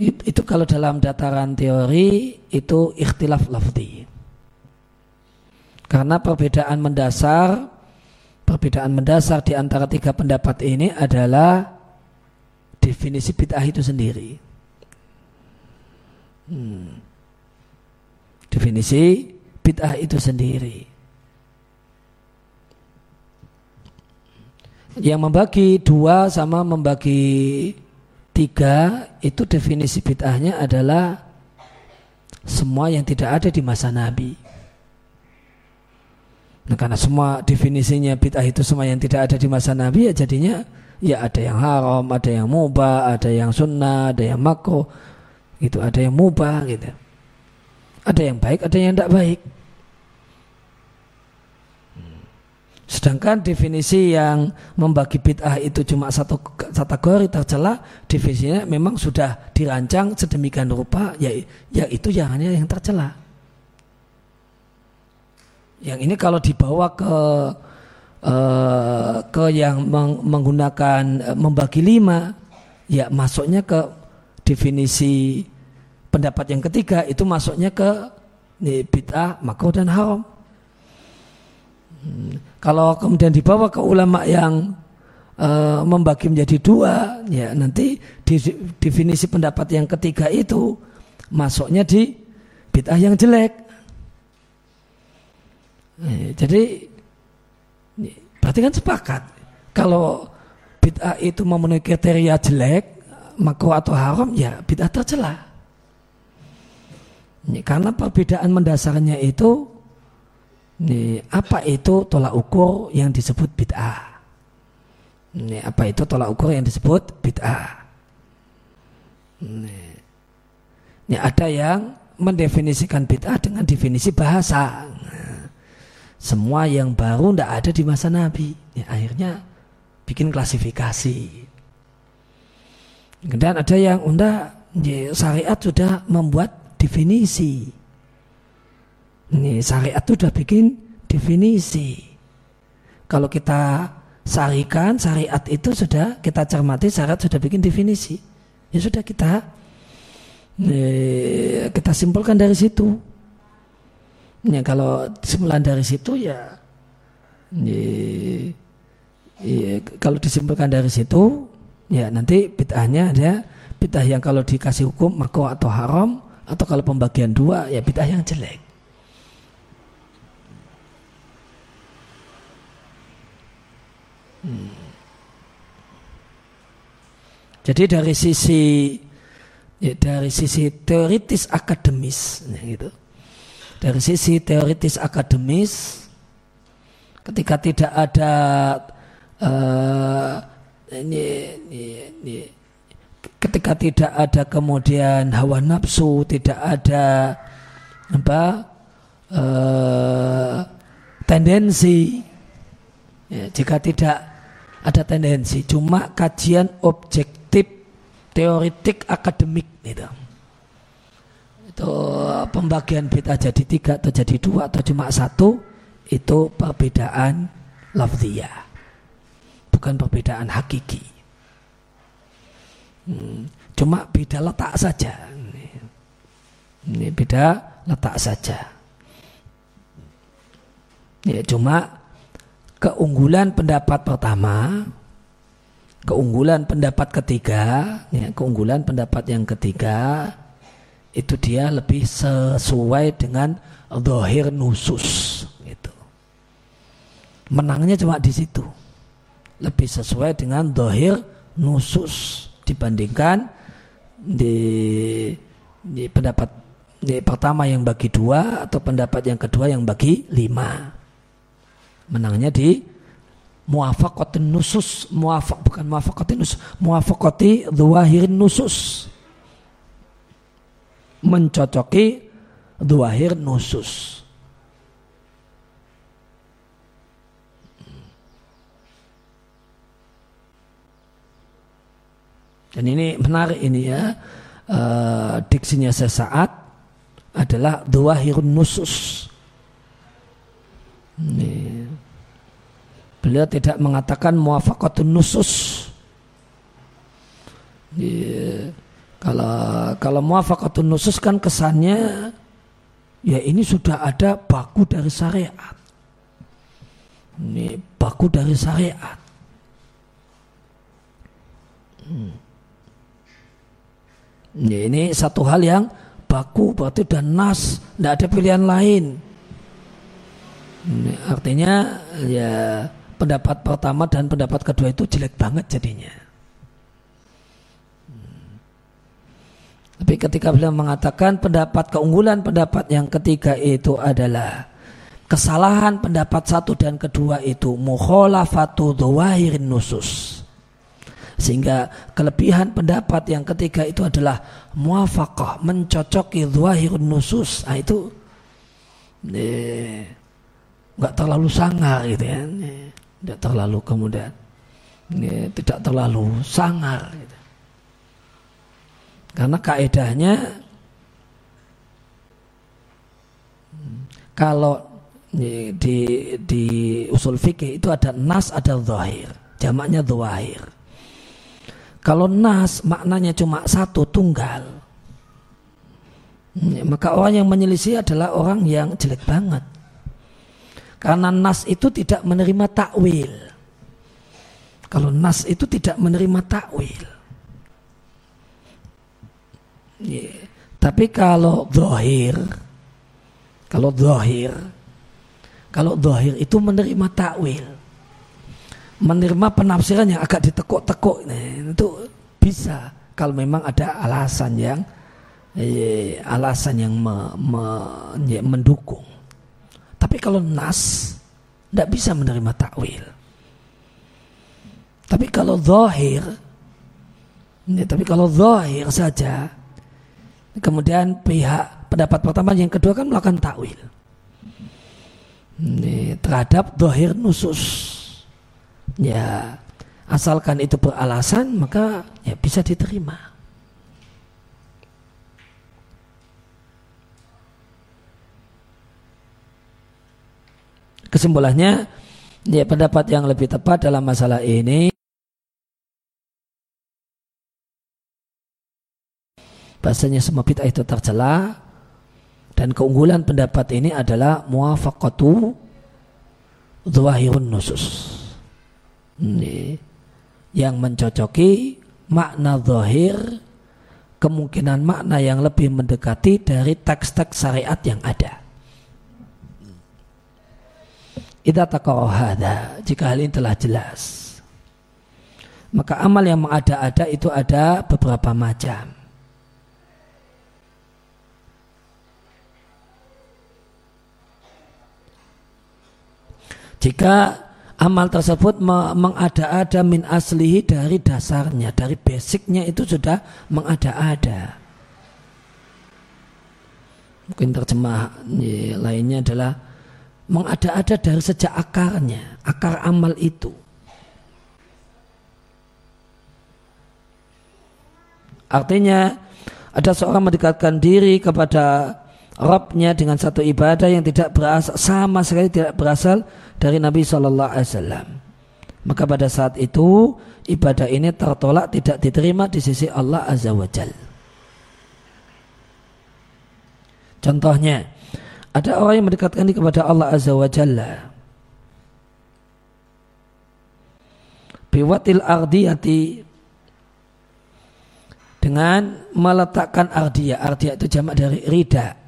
Itu, itu kalau dalam dataran teori itu ikhtilaf lafzi. Karena perbedaan mendasar perbedaan mendasar di antara tiga pendapat ini adalah definisi bid'ah itu sendiri Hmm. Definisi bid'ah itu sendiri. Yang membagi dua sama membagi tiga itu definisi bid'ahnya adalah semua yang tidak ada di masa Nabi. Nah, karena semua definisinya bid'ah itu semua yang tidak ada di masa Nabi ya jadinya ya ada yang haram, ada yang mubah, ada yang sunnah, ada yang makruh, itu ada yang mubah gitu. Ada yang baik, ada yang tidak baik. Sedangkan definisi yang membagi bid'ah itu cuma satu kategori tercela, definisinya memang sudah dirancang sedemikian rupa, ya, ya yang hanya yang tercela. Yang ini kalau dibawa ke uh, ke yang meng, menggunakan uh, membagi lima, ya masuknya ke definisi pendapat yang ketiga itu masuknya ke bid'ah, makruh dan haram. Hmm. Kalau kemudian dibawa ke ulama yang uh, membagi menjadi dua, ya nanti di, definisi pendapat yang ketiga itu masuknya di bid'ah yang jelek. Eh, jadi berarti kan sepakat kalau bid'ah itu memenuhi kriteria jelek makruh atau haram ya bid'ah tercela. Karena perbedaan mendasarnya itu ini, apa itu tolak ukur yang disebut bid'ah? Ini, apa itu tolak ukur yang disebut bid'ah? Ini, ini ada yang mendefinisikan bid'ah dengan definisi bahasa. Semua yang baru tidak ada di masa Nabi. Ya, akhirnya bikin klasifikasi. Dan ada yang unda syariat sudah membuat definisi. Ini syariat sudah bikin definisi. Kalau kita sarikan syariat itu sudah kita cermati syariat sudah bikin definisi. Ya sudah kita eh, kita simpulkan dari situ. Ya kalau kesimpulan dari situ ya, ya, ya kalau disimpulkan dari situ ya nanti bid'ahnya ada bid'ah yang kalau dikasih hukum makruh atau haram atau kalau pembagian dua ya bid'ah yang jelek. Hmm. Jadi dari sisi ya, dari sisi teoritis akademis ya, gitu. Dari sisi teoritis akademis ketika tidak ada uh, ini, ini, ini ketika tidak ada kemudian hawa nafsu, tidak ada apa uh, tendensi, ya, jika tidak ada tendensi, cuma kajian objektif, teoritik, akademik gitu. Itu pembagian beta jadi tiga atau jadi dua atau cuma satu itu perbedaan lafziyah. Bukan perbedaan hakiki. Hmm, cuma beda letak saja. Ini beda letak saja. Ya cuma keunggulan pendapat pertama keunggulan pendapat ketiga ya, keunggulan pendapat yang ketiga itu dia lebih sesuai dengan dohir nusus gitu. menangnya cuma di situ. Lebih sesuai dengan dohir nusus dibandingkan di, di pendapat di pertama yang bagi dua atau pendapat yang kedua yang bagi lima. Menangnya di muafakotin nusus. Muafak bukan muafakotin nusus. Muafakoti duahirin nusus mencocoki duahir nusus Dan ini menarik ini ya. Uh, diksinya sesaat adalah dua hirun nusus. Ini. Beliau tidak mengatakan muafakatun nusus. Ini. Kalau kalau muafakatun nusus kan kesannya ya ini sudah ada baku dari syariat. Ini baku dari syariat. Hmm. Ya, ini satu hal yang baku berarti dan nas, tidak ada pilihan lain. Ini artinya ya pendapat pertama dan pendapat kedua itu jelek banget jadinya. Tapi ketika beliau mengatakan pendapat keunggulan pendapat yang ketiga itu adalah kesalahan pendapat satu dan kedua itu mukhalafatu dhawahirin nusus. Sehingga kelebihan pendapat yang ketiga itu adalah muafakah, mencocoki zahirun nusus. Nah itu nggak terlalu sangar gitu ya. Tidak terlalu kemudian tidak terlalu sangar. Karena kaedahnya kalau di di usul fikih itu ada nas ada zahir jamaknya zahir kalau nas maknanya cuma satu tunggal, hmm, maka orang yang menyelisih adalah orang yang jelek banget. Karena nas itu tidak menerima takwil. Kalau nas itu tidak menerima takwil. Yeah. Tapi kalau dohir, kalau dohir, kalau dohir itu menerima takwil menerima penafsiran yang agak ditekuk-tekuk nah, itu bisa kalau memang ada alasan yang eh, alasan yang me, me, ya, mendukung. Tapi kalau nas tidak bisa menerima takwil. Tapi kalau zahir, ya, tapi kalau zahir saja, kemudian pihak pendapat pertama yang kedua kan melakukan takwil ini, terhadap zahir nusus ya asalkan itu beralasan maka ya bisa diterima. Kesimpulannya, ya pendapat yang lebih tepat dalam masalah ini bahasanya semua bid'ah itu tercela dan keunggulan pendapat ini adalah muwafaqatu dhawahirun nusus ini, yang mencocoki makna zahir kemungkinan makna yang lebih mendekati dari teks-teks syariat yang ada. Ida hada jika hal ini telah jelas. Maka amal yang mengada-ada itu ada beberapa macam. Jika amal tersebut mengada-ada min aslihi dari dasarnya, dari basicnya itu sudah mengada-ada. Mungkin terjemah lainnya adalah mengada-ada dari sejak akarnya, akar amal itu. Artinya ada seorang mendekatkan diri kepada Robnya dengan satu ibadah yang tidak berasal sama sekali tidak berasal dari Nabi Shallallahu Alaihi Wasallam. Maka pada saat itu ibadah ini tertolak tidak diterima di sisi Allah Azza wa Jal. Contohnya, ada orang yang mendekatkan diri kepada Allah Azza wa Jalla. Biwatil ardiyati dengan meletakkan ardia. Ardia itu jamak dari rida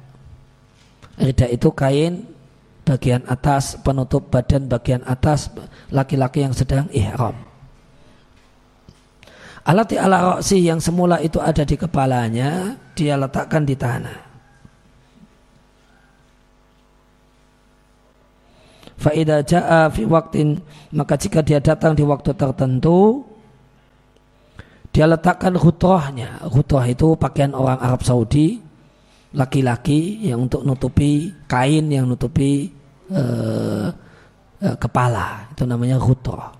Rida itu kain bagian atas penutup badan bagian atas laki-laki yang sedang ihram. Alati ala roksi yang semula itu ada di kepalanya dia letakkan di tanah. Faida ja'a fi waktin maka jika dia datang di waktu tertentu dia letakkan hutrohnya. Hutroh itu pakaian orang Arab Saudi laki-laki yang untuk nutupi kain yang nutupi uh, uh, kepala itu namanya hutroh.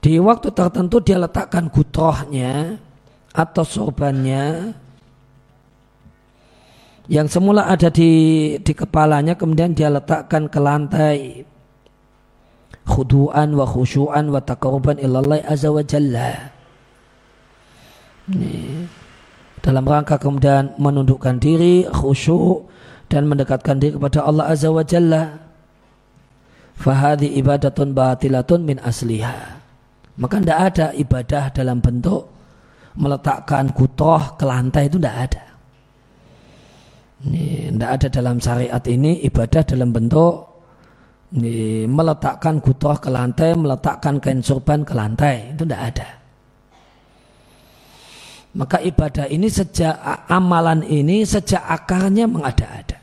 Di waktu tertentu dia letakkan gutrohnya atau sorbannya yang semula ada di di kepalanya kemudian dia letakkan ke lantai khudu'an wa khusyu'an wa taqarruban ilallah azza wa jalla. Dalam rangka kemudian menundukkan diri, khusyuk dan mendekatkan diri kepada Allah azza wa jalla. Fahadi ibadatun batilatun min asliha. Maka tidak ada ibadah dalam bentuk meletakkan kutoh ke lantai itu tidak ada. Tidak ada dalam syariat ini ibadah dalam bentuk ini, meletakkan gutroh ke lantai, meletakkan kain surban ke lantai, itu tidak ada. Maka ibadah ini sejak amalan ini sejak akarnya mengada-ada.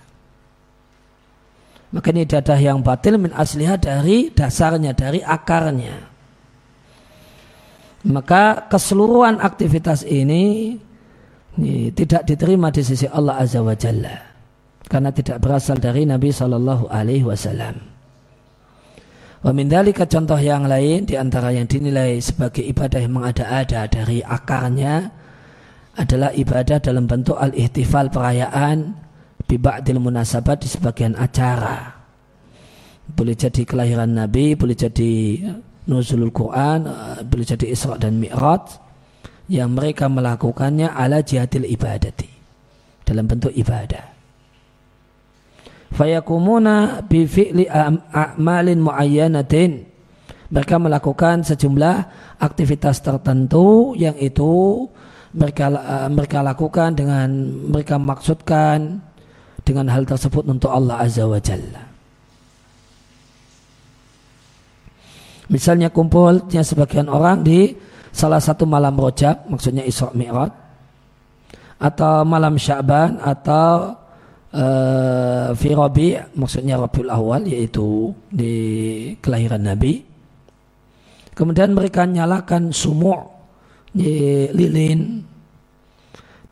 Maka ini ibadah yang batil min asliha dari dasarnya, dari akarnya. Maka keseluruhan aktivitas ini, ini tidak diterima di sisi Allah Azza wa Jalla. Karena tidak berasal dari Nabi Shallallahu Alaihi Wasallam. Wa min contoh yang lain di antara yang dinilai sebagai ibadah yang mengada-ada dari akarnya adalah ibadah dalam bentuk al-ihtifal perayaan biba'dil munasabat di sebagian acara. Boleh jadi kelahiran Nabi, boleh jadi nuzulul Quran, boleh jadi Isra dan Mi'raj yang mereka melakukannya ala jihadil ibadati dalam bentuk ibadah fayakumuna bi fi'li a'malin muayyanatin mereka melakukan sejumlah aktivitas tertentu yang itu mereka uh, mereka lakukan dengan mereka maksudkan dengan hal tersebut untuk Allah Azza wa Jalla. Misalnya kumpulnya sebagian orang di salah satu malam rojab, maksudnya Isra Mi'raj, atau malam Syaban, atau uh, fi Rabi maksudnya Rabiul Awal yaitu di kelahiran Nabi. Kemudian mereka nyalakan sumur lilin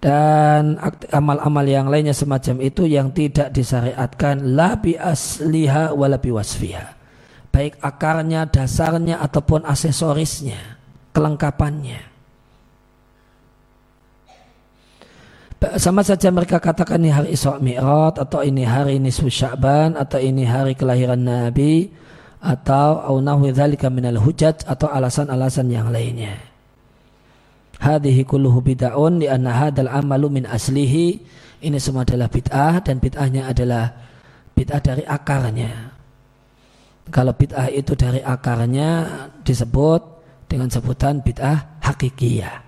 dan amal-amal yang lainnya semacam itu yang tidak disyariatkan la bi asliha wala bi wasfiha. Baik akarnya, dasarnya ataupun aksesorisnya, kelengkapannya. Sama saja mereka katakan ini hari Isra Mi'raj atau ini hari nisfu Sya'ban atau ini hari kelahiran Nabi atau au nahwi dzalika minal hujaj atau alasan-alasan yang lainnya. Hadhihi kulluhu bid'un li anna hadzal amalu min aslihi. Ini semua adalah bid'ah dan bid'ahnya adalah bid'ah dari akarnya. Kalau bid'ah itu dari akarnya disebut dengan sebutan bid'ah hakikiyah.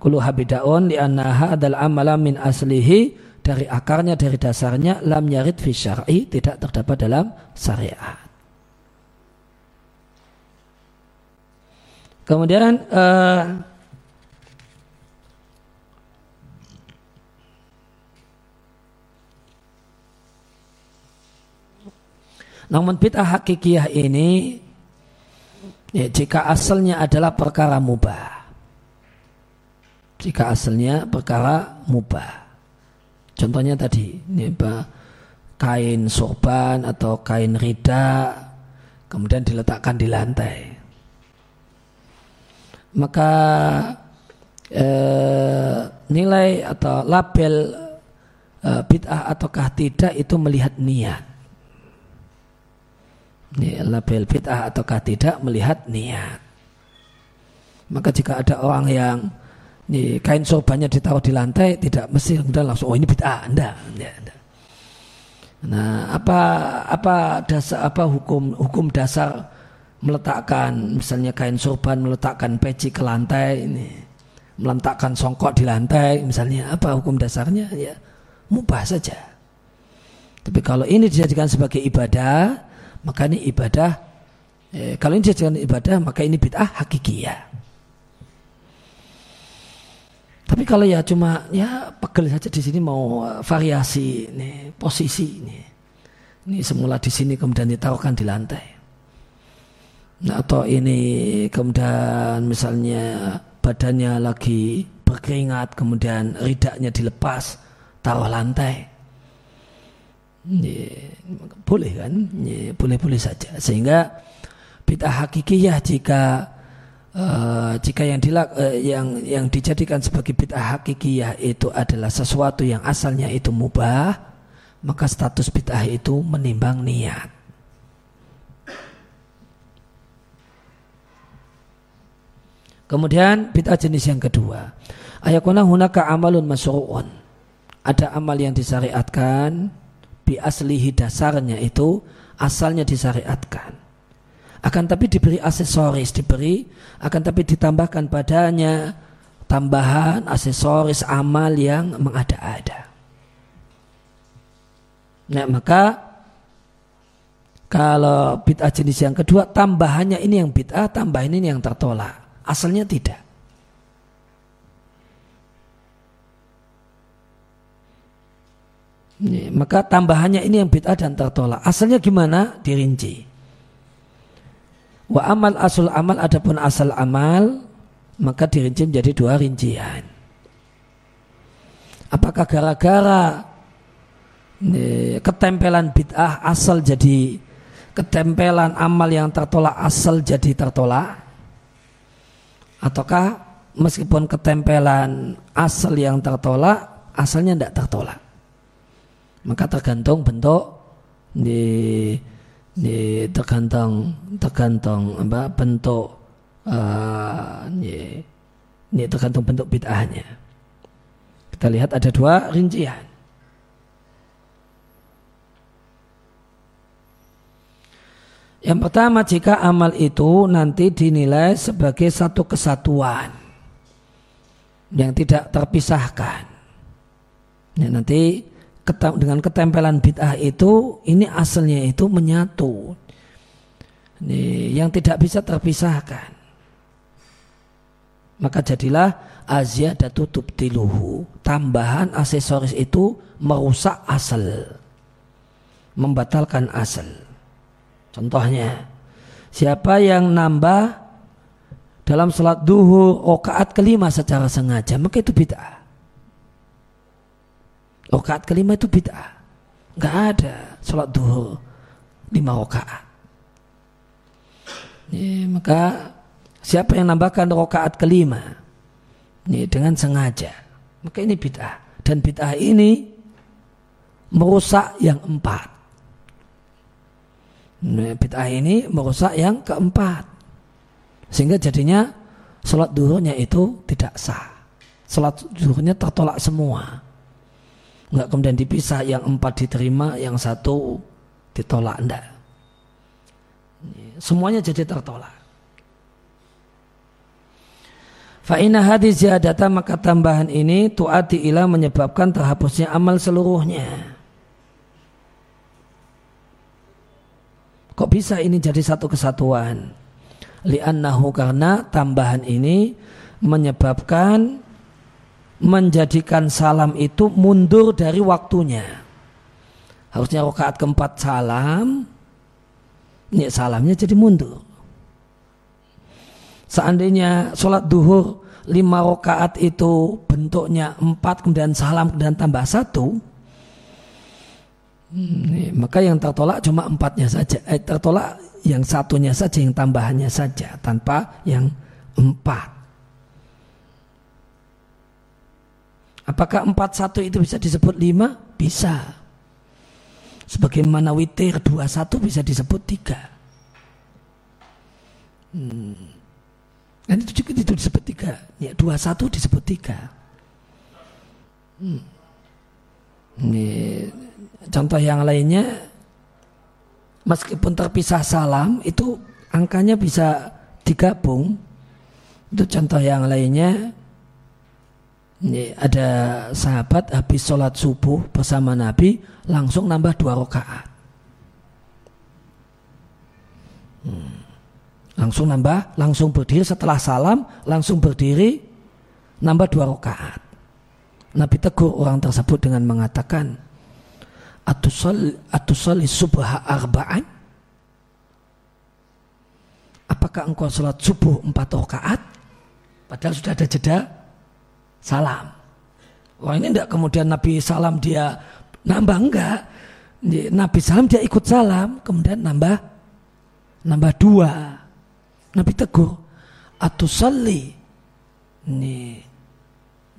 Kulu habidaun di annaha adalah amala min aslihi dari akarnya dari dasarnya lam yarid fi syar'i tidak terdapat dalam syariat. Kemudian uh, Namun bid'ah hakikiyah ini ya, jika asalnya adalah perkara mubah. Jika asalnya perkara mubah. Contohnya tadi ini kain sorban atau kain rida kemudian diletakkan di lantai. Maka eh, nilai atau label eh, bid'ah ataukah tidak itu melihat niat. Ini label bid'ah ataukah tidak melihat niat. Maka jika ada orang yang ini kain sorbannya ditaruh di lantai tidak mesti kemudian langsung oh ini bid'ah enggak, enggak, enggak. Nah, apa apa dasar apa hukum hukum dasar meletakkan misalnya kain sorban meletakkan peci ke lantai ini meletakkan songkok di lantai misalnya apa hukum dasarnya ya mubah saja. Tapi kalau ini dijadikan sebagai ibadah maka ini ibadah eh, kalau ini dijadikan ibadah maka ini bid'ah hakikiyah. Tapi kalau ya cuma ya pegel saja di sini mau variasi nih posisi ini. Ini semula di sini kemudian ditaruhkan di lantai. Nah, atau ini kemudian misalnya badannya lagi berkeringat kemudian ridaknya dilepas taruh lantai. Ini, boleh kan? Boleh-boleh saja. Sehingga bid'ah hakikiyah jika Uh, jika yang dilak, uh, yang yang dijadikan sebagai bid'ah hakikiyah itu adalah sesuatu yang asalnya itu mubah, maka status bid'ah itu menimbang niat. Kemudian bid'ah jenis yang kedua, ayakuna hunaka amalun masru'un. Ada amal yang disyariatkan bi aslihi dasarnya itu asalnya disyariatkan akan tapi diberi aksesoris diberi akan tapi ditambahkan padanya tambahan aksesoris amal yang mengada-ada nah maka kalau bid'ah jenis yang kedua tambahannya ini yang bid'ah tambahan ini yang tertolak asalnya tidak maka tambahannya ini yang bid'ah dan tertolak. Asalnya gimana? Dirinci. Wa amal asul amal adapun asal amal maka dirinci menjadi dua rincian. Apakah gara-gara ketempelan bid'ah asal jadi ketempelan amal yang tertolak asal jadi tertolak? Ataukah meskipun ketempelan asal yang tertolak asalnya tidak tertolak? Maka tergantung bentuk di ini tergantung tergantung apa bentuk uh, ini, ini tergantung bentuk bid'ahnya. Kita lihat ada dua rincian. Yang pertama jika amal itu nanti dinilai sebagai satu kesatuan yang tidak terpisahkan. Ya, nanti dengan ketempelan bid'ah itu ini asalnya itu menyatu. Ini yang tidak bisa terpisahkan. Maka jadilah azia datu tubtiluhu. Tambahan aksesoris itu merusak asal. Membatalkan asal. Contohnya siapa yang nambah dalam sholat duhur rokaat kelima secara sengaja maka itu bid'ah Rokaat kelima itu bid'ah. Gak ada sholat duhur lima rokaat. Maka siapa yang nambahkan rokaat kelima ya, dengan sengaja, maka ini bid'ah. Dan bid'ah ini merusak yang empat. Bid'ah ini merusak yang keempat. Sehingga jadinya sholat duhurnya itu tidak sah. Sholat duhurnya tertolak semua nggak kemudian dipisah yang empat diterima yang satu ditolak enggak semuanya jadi tertolak Fa'ina hadis ziyadata maka tambahan ini tu'ati ila menyebabkan terhapusnya amal seluruhnya. Kok bisa ini jadi satu kesatuan? Li'annahu karena tambahan ini menyebabkan menjadikan salam itu mundur dari waktunya. Harusnya rakaat keempat salam, ini salamnya jadi mundur. Seandainya sholat duhur lima rakaat itu bentuknya empat kemudian salam kemudian tambah satu, maka yang tertolak cuma empatnya saja. Eh, tertolak yang satunya saja, yang tambahannya saja tanpa yang empat. Apakah empat satu itu bisa disebut lima? Bisa. Sebagaimana witir dua satu bisa disebut tiga. Hmm. Dan itu juga itu disebut tiga. Ya, dua satu disebut tiga. Hmm. Ini, contoh yang lainnya, meskipun terpisah salam, itu angkanya bisa digabung. Itu contoh yang lainnya. Ini ada sahabat habis sholat subuh bersama Nabi langsung nambah dua rakaat. Hmm. Langsung nambah, langsung berdiri setelah salam, langsung berdiri, nambah dua rakaat. Nabi tegur orang tersebut dengan mengatakan, Atusali subha arba'an? Apakah engkau sholat subuh empat rakaat? Padahal sudah ada jeda salam. Wah ini enggak kemudian Nabi salam dia nambah enggak. Nabi salam dia ikut salam, kemudian nambah nambah dua. Nabi tegur, atusalli ini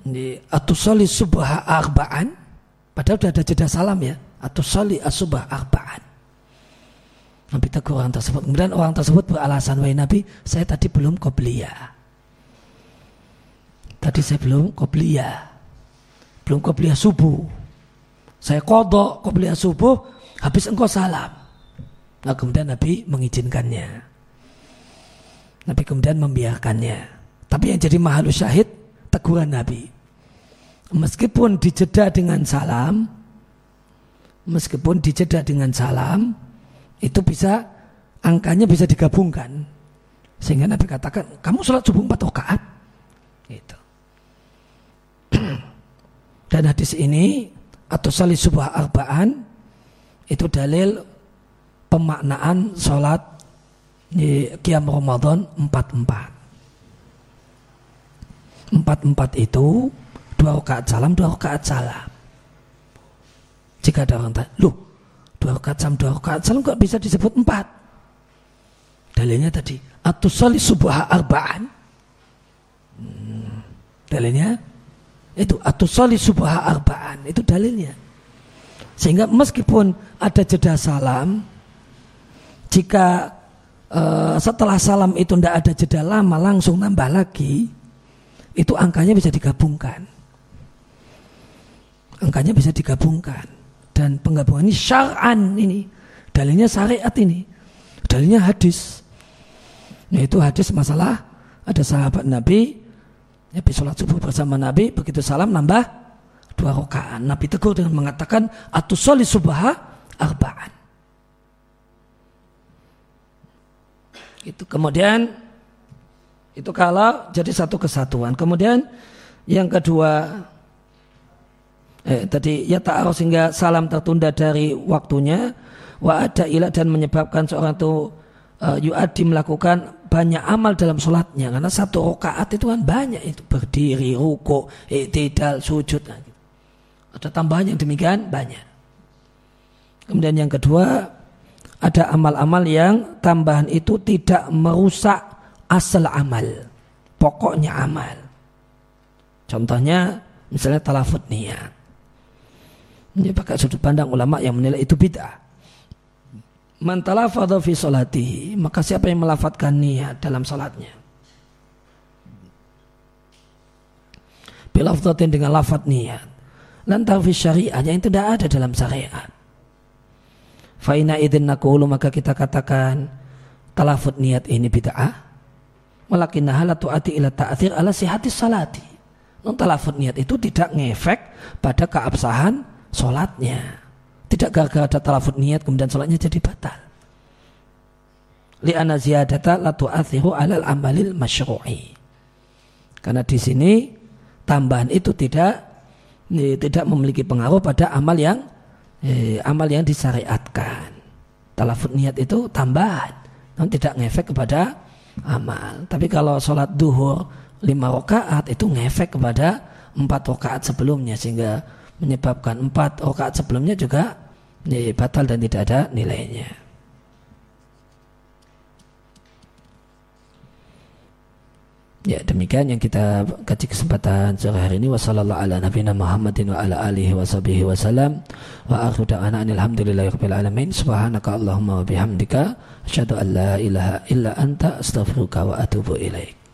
ini atusalli subha arba'an padahal sudah ada jeda salam ya atusalli asubah arba'an Nabi tegur orang tersebut kemudian orang tersebut beralasan wahai Nabi saya tadi belum qobliyah tadi saya belum qobliyah belum qobliyah subuh saya kodok qobliyah subuh habis engkau salam nah kemudian Nabi mengizinkannya Nabi kemudian membiarkannya. Tapi yang jadi mahal syahid teguran Nabi. Meskipun dijeda dengan salam, meskipun dijeda dengan salam, itu bisa angkanya bisa digabungkan. Sehingga Nabi katakan, kamu sholat subuh empat rakaat. Dan hadis ini atau salis subuh arbaan itu dalil pemaknaan sholat di Qiyam Ramadan empat empat empat empat itu dua rakaat salam dua rakaat salam. Jika ada orang tanya loh dua rakaat salam dua rakaat salam kok bisa disebut empat? Dalilnya tadi atau sali subuh arbaan. Hmm, dalilnya itu atau sali subuh arbaan. Itu dalilnya. Sehingga meskipun ada jeda salam jika uh, setelah salam itu tidak ada jeda lama langsung nambah lagi itu angkanya bisa digabungkan. Angkanya bisa digabungkan. Dan penggabungan ini syar'an ini. Dalilnya syariat ini. Dalilnya hadis. Yaitu hadis masalah ada sahabat Nabi ya sholat subuh bersama Nabi begitu salam nambah dua rakaat Nabi tegur dengan mengatakan atusoli subha arba'an Itu kemudian itu kalau jadi satu kesatuan. Kemudian yang kedua eh, tadi ya ta'aruf sehingga salam tertunda dari waktunya wa ada ilah dan menyebabkan seorang itu uh, yuadi melakukan banyak amal dalam sholatnya karena satu rakaat itu kan banyak itu berdiri, ruko, tidak sujud. Nah, gitu. Ada tambahan yang demikian banyak. Kemudian yang kedua ada amal-amal yang tambahan itu tidak merusak asal amal. Pokoknya amal. Contohnya misalnya talafut niat. Ini pakai sudut pandang ulama yang menilai itu bid'ah. Man fi salatihi, maka siapa yang melafatkan niat dalam salatnya? Bilafdatin dengan lafad niat. Lantar fi syariah yang tidak ada dalam syariat. Faina idin nakulu maka kita katakan talafut niat ini bid'ah. Walakinnaha la tu'ati ila ta'athir ala sihati salati. Non talafut niat itu tidak ngefek pada keabsahan sholatnya. Tidak gara-gara ada talafut niat kemudian sholatnya jadi batal. Li'ana ziyadata la tu'athiru alal amalil masyru'i. Karena di sini tambahan itu tidak tidak memiliki pengaruh pada amal yang eh, amal yang disyariatkan. Talafut niat itu tambahan, namun tidak ngefek kepada amal. Tapi kalau sholat duhur lima rakaat itu ngefek kepada empat rakaat sebelumnya sehingga menyebabkan empat rakaat sebelumnya juga eh, batal dan tidak ada nilainya. Ya demikian yang kita kaji kesempatan sore hari ini. Wasallallahu ala nabiyina Muhammadin wa ala alihi wa sahbihi wa akhiru da'wana alhamdulillahi rabbil alamin. Subhanaka allahumma wa bihamdika. Asyhadu an la ilaha illa anta astaghfiruka wa atubu ilaik